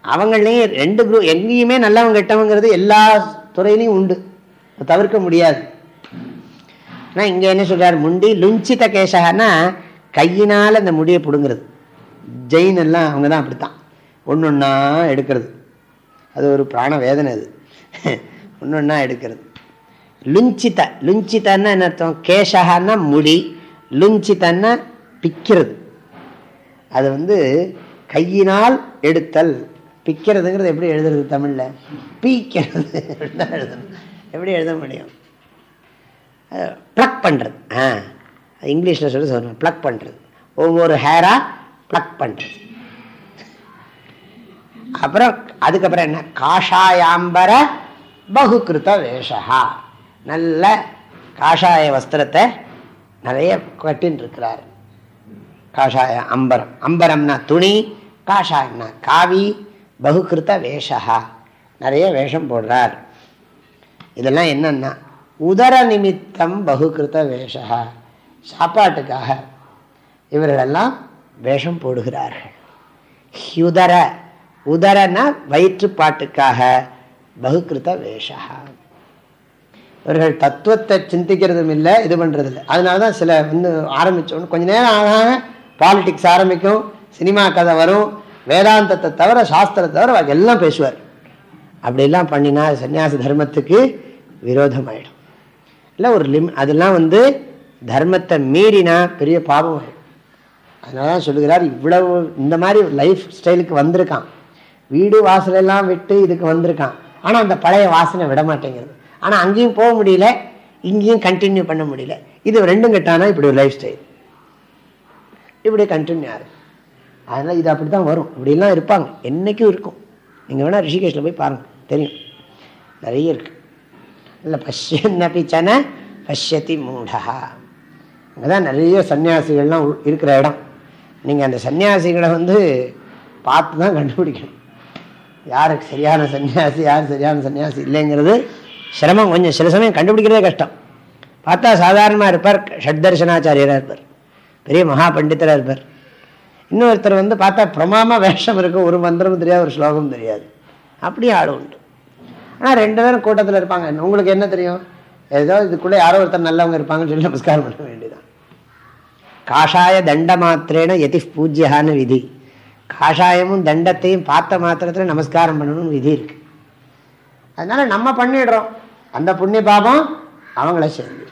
S1: அவங்களையும் ரெண்டு குரூப் எங்கேயுமே நல்லவங்க கெட்டவங்கிறது எல்லா துறையிலையும் உண்டு. தவிர்க்க முடியாது. ஆனால் இங்கே என்ன சொல்கிறார் முண்டி லுஞ்சித கேசகன்னா கையினால் அந்த முடியை பிடுங்கிறது. ஜெயின் எல்லாம் அவங்க தான் அப்படித்தான். ஒன்று ஒன்றா எடுக்கிறது. அது ஒரு பிராண வேதனை அது. ஒன்று ஒன்றா எடுக்கிறது. லுஞ்சித. லுஞ்சித்தன்னா என்ன அர்த்தம்? கேசகன்னா முடி. லுஞ்சித்தன்னா பிக்கிறது. அது வந்து கையினால் எடுத்தல். பிக்கிறதுங்கிறது எப்படி எழுதுறது தமிழில்? பீக்கிறது. எழுதணும் எப்படி எழுத முடியும்? ப்ளக் பண்ணுறது ஆ. இங்கிலீஷில் சொல்லி சொல்கிறேன் ப்ளக் பண்ணுறது ஒவ்வொரு ஹேராக ப்ளக் பண்ணுறது அப்புறம் அதுக்கப்புறம் என்ன? காஷாயாம்பர பகுகிருத்த வேஷா நல்ல காஷாய வஸ்திரத்தை நிறைய கட்டின்னு இருக்கிறார் காஷாய அம்பரம். அம்பரம்னா துணி காஷாயம்னா காவி பகுகிருத்த வேஷா நிறைய வேஷம் போடுறார். இதெல்லாம் என்னன்னா உதர நிமித்தம் பகுகிருத்த வேஷா சாப்பாட்டுக்காக இவர்களெல்லாம் வேஷம் போடுகிறார்கள். ஹியுதர உதரனா வயிற்றுப்பாட்டுக்காக பகுக்கிருத வேஷா. இவர்கள் தத்துவத்தை சிந்திக்கிறதும் இல்லை இது பண்ணுறது இல்லை அதனால தான் சில வந்து ஆரம்பித்தோன்னு கொஞ்ச நேரம் ஆக பாலிடிக்ஸ் ஆரம்பிக்கும் சினிமா கதை வரும் வேதாந்தத்தை தவிர சாஸ்திரத்தை தவிர எல்லாம் பேசுவார். அப்படிலாம் பண்ணினா சன்னியாச தர்மத்துக்கு விரோதமாயிடும். இல்லை ஒரு லிம் அதெல்லாம் வந்து தர்மத்தை மீறினா பெரிய பாபம் ஆகிடும் அதனால தான் சொல்லுகிறார் இவ்வளவு இந்த மாதிரி லைஃப் ஸ்டைலுக்கு வந்திருக்கான். வீடு வாசலெல்லாம் விட்டு இதுக்கு வந்திருக்கான். ஆனால் அந்த பழைய வாசனை விட மாட்டேங்கிறது ஆனால் அங்கேயும் போக முடியல இங்கேயும் கண்டினியூ பண்ண முடியல. இது ரெண்டும் கெட்டானா இப்படி ஒரு லைஃப் ஸ்டைல் இப்படி கண்டினியூ ஆகுது. அதனால் இது அப்படி தான் வரும். இப்படிலாம் இருப்பாங்க. என்றைக்கும் இருக்கும். நீங்கள் வேணால் ரிஷிகேஷில் போய் பாருங்கள் தெரியும். நிறைய இருக்குது இல்லை பஷ்யன்னபிச்சன பஷ்யதி மூடா அங்கே தான் நிறைய சன்னியாசிகள்லாம் இருக்கிற இடம். நீங்கள் அந்த சன்னியாசிகளை வந்து பார்த்து தான் கண்டுபிடிக்கணும். யாருக்கு சரியான சன்னியாசி யார் சரியான சன்னியாசி இல்லைங்கிறது சிரமம் கொஞ்சம் சில சமயம் கண்டுபிடிக்கிறதே கஷ்டம். பார்த்தா சாதாரணமாக இருப்பார் ஷட்தர்ஷனாச்சாரியராக இருப்பார். பெரிய மகா பண்டித்தராக இருப்பார். இன்னொருத்தர் வந்து பார்த்தா பிரமாம வேஷம் இருக்கும் ஒரு மந்திரமும் தெரியாது ஒரு ஸ்லோகமும் தெரியாது. அப்படியே ஆள் உண்டு. ஆனால் ரெண்டு பேரும் கூட்டத்தில் இருப்பாங்க. உங்களுக்கு என்ன தெரியும்? ஏதோ இதுக்குள்ளே யாரோ ஒருத்தர் நல்லவங்க இருப்பாங்கன்னு சொல்லி நமஸ்காரம் பண்ண வேண்டியதான் காஷாய தண்ட மாத்திரேன எதி பூஜ்யான்னு விதி. காஷாயமும் தண்டத்தையும் பார்த்த மாத்திரத்தில் நமஸ்காரம் பண்ணணும்னு விதி இருக்கு. அதனால நம்ம பண்ணிடுறோம். அந்த புண்ணிய பாபம் அவங்கள சேர்ந்து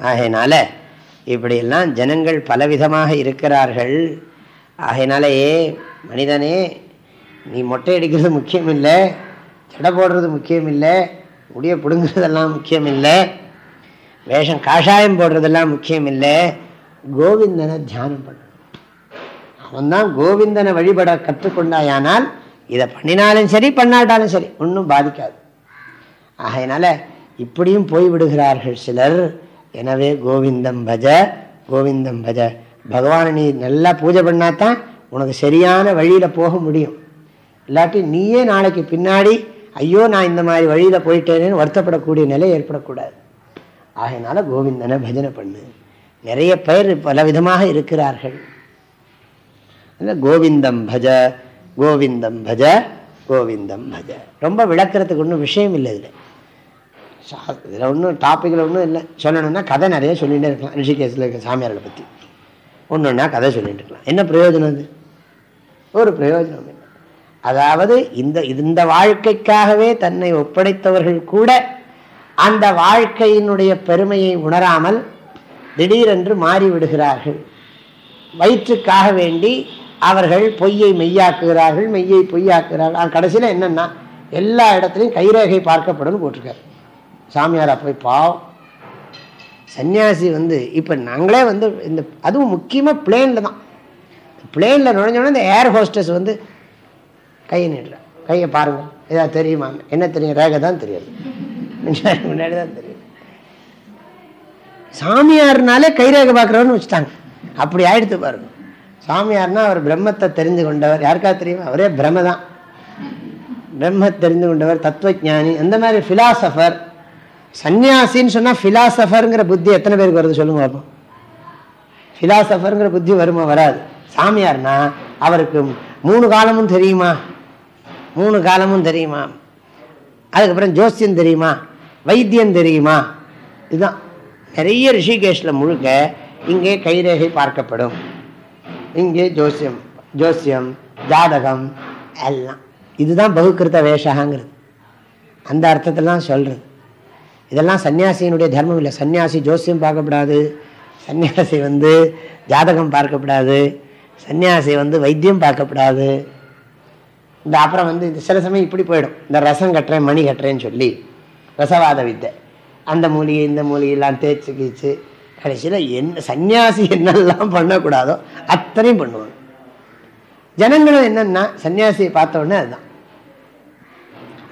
S1: ஆகையினால இப்படியெல்லாம் ஜனங்கள் பலவிதமாக இருக்கிறார்கள். ஆகையினாலேயே மனிதனே நீ மொட்டை அடிக்கிறது முக்கியம் இல்லை தடை போடுறது முக்கியம் இல்லை முடிய பிடுங்குறதெல்லாம் முக்கியம் இல்லை வேஷம் காஷாயம் போடுறதெல்லாம் முக்கியம் இல்லை கோவிந்தனை தியானம் பண்ண அவன் கோவிந்தனை வழிபட கற்றுக்கொண்டாயானால் இதை பண்ணினாலும் சரி பண்ணாட்டாலும் சரி ஒன்றும் பாதிக்காது. ஆகையினால இப்படியும் போய்விடுகிறார்கள் சிலர். எனவே கோவிந்தம் பஜ கோவிந்தம் பஜ. பகவானை நீ நல்லா பூஜை பண்ணாதான் உனக்கு சரியான வழியில் போக முடியும். இல்லாட்டி நீயே நாளைக்கு பின்னாடி ஐயோ நான் இந்த மாதிரி வழியில் போயிட்டேனேன்னு வருத்தப்படக்கூடிய நிலை ஏற்படக்கூடாது. ஆகையினால கோவிந்தனை பஜனை பண்ணு. நிறைய பேர் பல விதமாக இல்லை கோவிந்தம் பஜ கோவிந்தம் பஜ கோவிந்தம் பஜ. ரொம்ப விளக்கிறதுக்கு ஒன்றும் விஷயம் இல்லை இதில். இதில் ஒன்றும் டாப்பிக்கில் ஒன்றும் இல்லை. சொல்லணும்னா கதை நிறைய சொல்லிகிட்டே இருக்கலாம். ரிஷிகேஸில் இருக்க சாமியார்களை பற்றி ஒன்றுன்னா கதை சொல்லிகிட்டு இருக்கலாம். என்ன பிரயோஜனம் அது? ஒரு பிரயோஜனம் இல்லை. அதாவது இந்த இந்த வாழ்க்கைக்காகவே தன்னை ஒப்படைத்தவர்கள் கூட அந்த வாழ்க்கையினுடைய பெருமையை உணராமல் திடீரென்று மாறிவிடுகிறார்கள். வயிற்றுக்காக வேண்டி அவர்கள் பொய்யை மெய்யாக்குகிறார்கள் மெய்யை பொய்யாக்குகிறார்கள். கடைசியில் என்னென்னா எல்லா இடத்துலையும் கைரேகை பார்க்கப்படும் போட்டிருக்காரு. சாமியாரா போய் பாவம். சன்னியாசி வந்து இப்போ நாங்களே வந்து இந்த அதுவும் முக்கியமாக பிளேனில் தான். பிளேனில் நுழைஞ்சோடனே இந்த ஏர் ஹோஸ்டஸ் வந்து கையை நீடுற கையை பாருங்கள் ஏதாவது தெரியுமா? என்ன தெரியும்? ரேகை தான் தெரியாது. முன்னாடி முன்னாடி தான் தெரியும். சாமியார்னாலே கைரேகை பார்க்குறோன்னு வச்சுட்டாங்க. அப்படி ஆயிடுத்து பாருங்க. சாமியார்னா அவர் பிரம்மத்தை தெரிந்து கொண்டவர். யாருக்கா தெரியுமா? அவரே பிரம்ம தான் பிரம்ம தெரிந்து கொண்டவர் தத்துவஜானி அந்த மாதிரி ஃபிலாசபர் சன்னியாசின்னு சொன்னால் ஃபிலாசபருங்கிற புத்தி எத்தனை பேருக்கு வருது சொல்லுங்க பார்ப்போம் ஃபிலாசபருங்கிற புத்தி வருமா? வராது. சாமியார்னா அவருக்கு மூணு காலமும் தெரியுமா? மூணு காலமும் தெரியுமா? அதுக்கப்புறம் ஜோசியம் தெரியுமா? வைத்தியம் தெரியுமா? இதுதான். நிறைய ரிஷிகேஷில் முழுக்க இங்கே கைரேகை பார்க்கப்படும். இங்கே ஜோசியம் ஜோசியம் ஜாதகம் எல்லாம். இதுதான் பகுக்கிருத்த வேஷகாங்கிறது. அந்த அர்த்தத்திலாம் சொல்கிறது இதெல்லாம் சன்னியாசியினுடைய தர்மம் இல்லை. சன்னியாசி ஜோசியம் பார்க்கப்படாது. சன்னியாசி வந்து ஜாதகம் பார்க்கப்படாது. சன்னியாசி வந்து வைத்தியம் பார்க்கப்படாது. இந்த அப்புறம் வந்து சில சமயம் இப்படி போயிடும். இந்த ரசம் கட்டுறேன் மணி கட்டுறேன்னு சொல்லி ரசவாத வித்தை. அந்த மூலிகை இந்த மூலிகையெல்லாம் தேய்ச்சி கீச்சு கடைசியில் என்ன சன்னியாசி என்னெல்லாம் பண்ணக்கூடாதோ அத்தனையும் பண்ணுவாங்க. ஜனங்களும் என்னன்னா சன்னியாசியை பார்த்த உடனே அதுதான்.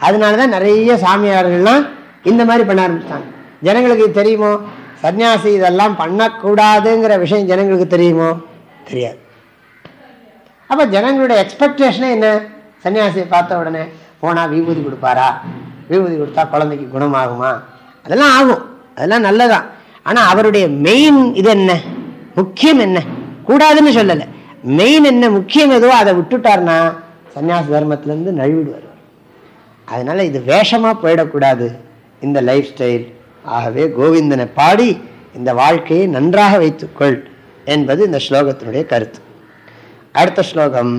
S1: அதனால தான் நிறைய சாமியார்கள்லாம் இந்த மாதிரி பண்ண ஆரம்பிச்சிட்டாங்க ஜனங்களுக்கு தெரியுமோ? சன்னியாசி இதெல்லாம் பண்ணக்கூடாதுங்கிற விஷயம் ஜனங்களுக்கு தெரியுமோ? தெரியாது. அப்போ ஜனங்களுடைய எக்ஸ்பெக்டேஷனே என்ன? சன்னியாசியை பார்த்த உடனே போனால் விபூதி கொடுப்பாரா? விபூதி கொடுத்தா குழந்தைக்கு குணமாகுமா? அதெல்லாம் ஆகும். அதெல்லாம் நல்லதான் ஆனால் அவருடைய மெயின் இது என்ன? முக்கியம் என்ன? கூடாதுன்னு சொல்லலை. மெயின் என்ன முக்கியம் எதுவோ அதை விட்டுட்டார்னா சன்னியாச தர்மத்திலேருந்து நழுவிடுவார் அதனால இது வேஷமாக போயிடக்கூடாது. இந்த லைஃப் ஸ்டைல் ஆகவே கோவிந்தனை பாடி இந்த வாழ்க்கையை நன்றாக வைத்துக்கொள் என்பது இந்த ஸ்லோகத்தினுடைய கருத்து. அடுத்த ஸ்லோகம்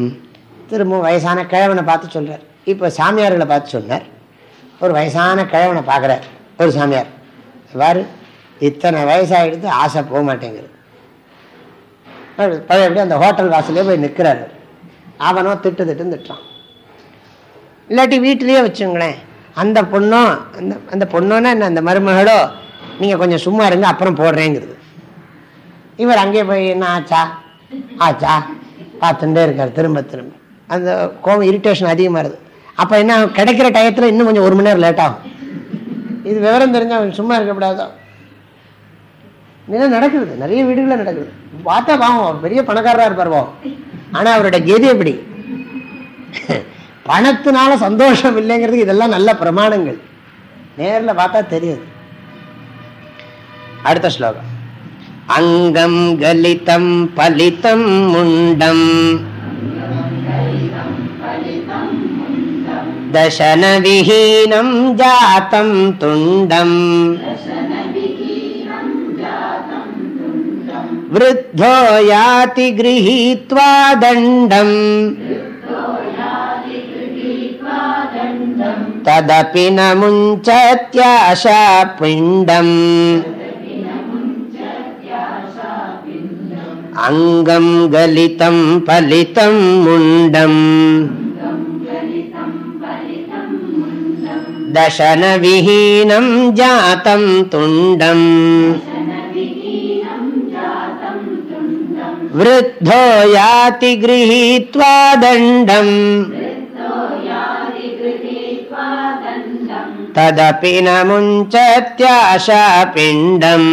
S1: திரும்பவும் வயசான கிழவனை பார்த்து சொல்கிறார் இப்போ சாமியார்களை பார்த்து சொன்னார். ஒரு வயசான கிழவனை பார்க்குறார். ஒரு சாமியார். வாரு இத்தனை வயசாகிடுது ஆசை போக மாட்டேங்குது பழையபடி அந்த ஹோட்டல் வாசலே போய் நிற்கிறாரு அவனோ திட்டு திட்டுன்னு திட்டுறான். இல்லாட்டி வீட்டிலேயே வச்சுங்களேன். அந்த பொண்ணோ அந்த அந்த பொண்ணோன்னா என்ன அந்த மருமகளோ நீங்கள் கொஞ்சம் சும்மா இருங்க அப்புறம் போடுறேங்கிறது. இவர் அங்கேயே போய் என்ன ஆச்சா? ஆச்சா? பார்த்துட்டே இருக்கார் திரும்ப திரும்ப. அந்த கோவம் இரிட்டேஷன் அதிகமாக இருக்குது அப்போ என்ன கிடைக்கிற டயத்தில் இன்னும் கொஞ்சம் ஒரு மணி நேரம் லேட் ஆகும். இது விவரம் தெரிஞ்சால் அவன் சும்மா இருக்கக்கூடாதோ இதெல்லாம் நடக்குது? நிறைய வீடுகளில் நடக்குது. பார்த்தா பாவம் அவர் பெரிய பணக்காரராக இருப்பார் பாவம். ஆனால் அவரோட கெதி எப்படி? பணத்தினால சந்தோஷம் இல்லைங்கிறதுக்கு இதெல்லாம் நல்ல பிரமாணங்கள். நேரில் பார்த்தா தெரியுது. அடுத்த ஸ்லோகம். அங்கம் கலிதம் பலிதம் முண்டம். தசனவிஹீனம் ஜாத்தம் துண்டம். वृद्धो याति गृहीत्वा दण्डम्। तदपि न मुञ्चत्याशा पिण्डम्। अङ्गं गलितं फलितं मुण्डम्। दशनविहीनं जातं तुण्डम् वृद्धो याति गृहीत्वा दण्डम्। तदपि न मुञ्चत्याशा पिण्डम्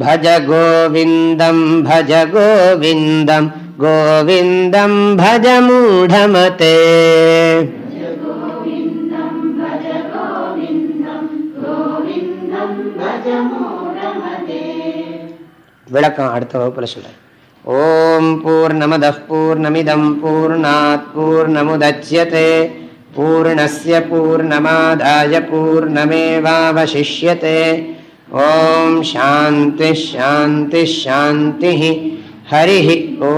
S1: भज गोविन्दं भज गोविन्दं गोविन्दं भज मूढमते விளக்கம் அடுத்த வகுப்புல சொல்றேன் ஓம் பூர்ணமத பூர்ணமிதம் பூர்ணாத் பூர்ணமுதட்சியதே பூர்ணஸ்ய பூர்ணமாதாய பூர்ணமேவாவசிஷ்யதே. ஓம் சாந்தி ஷாந்தி ஷாந்தி ஹரி ஓ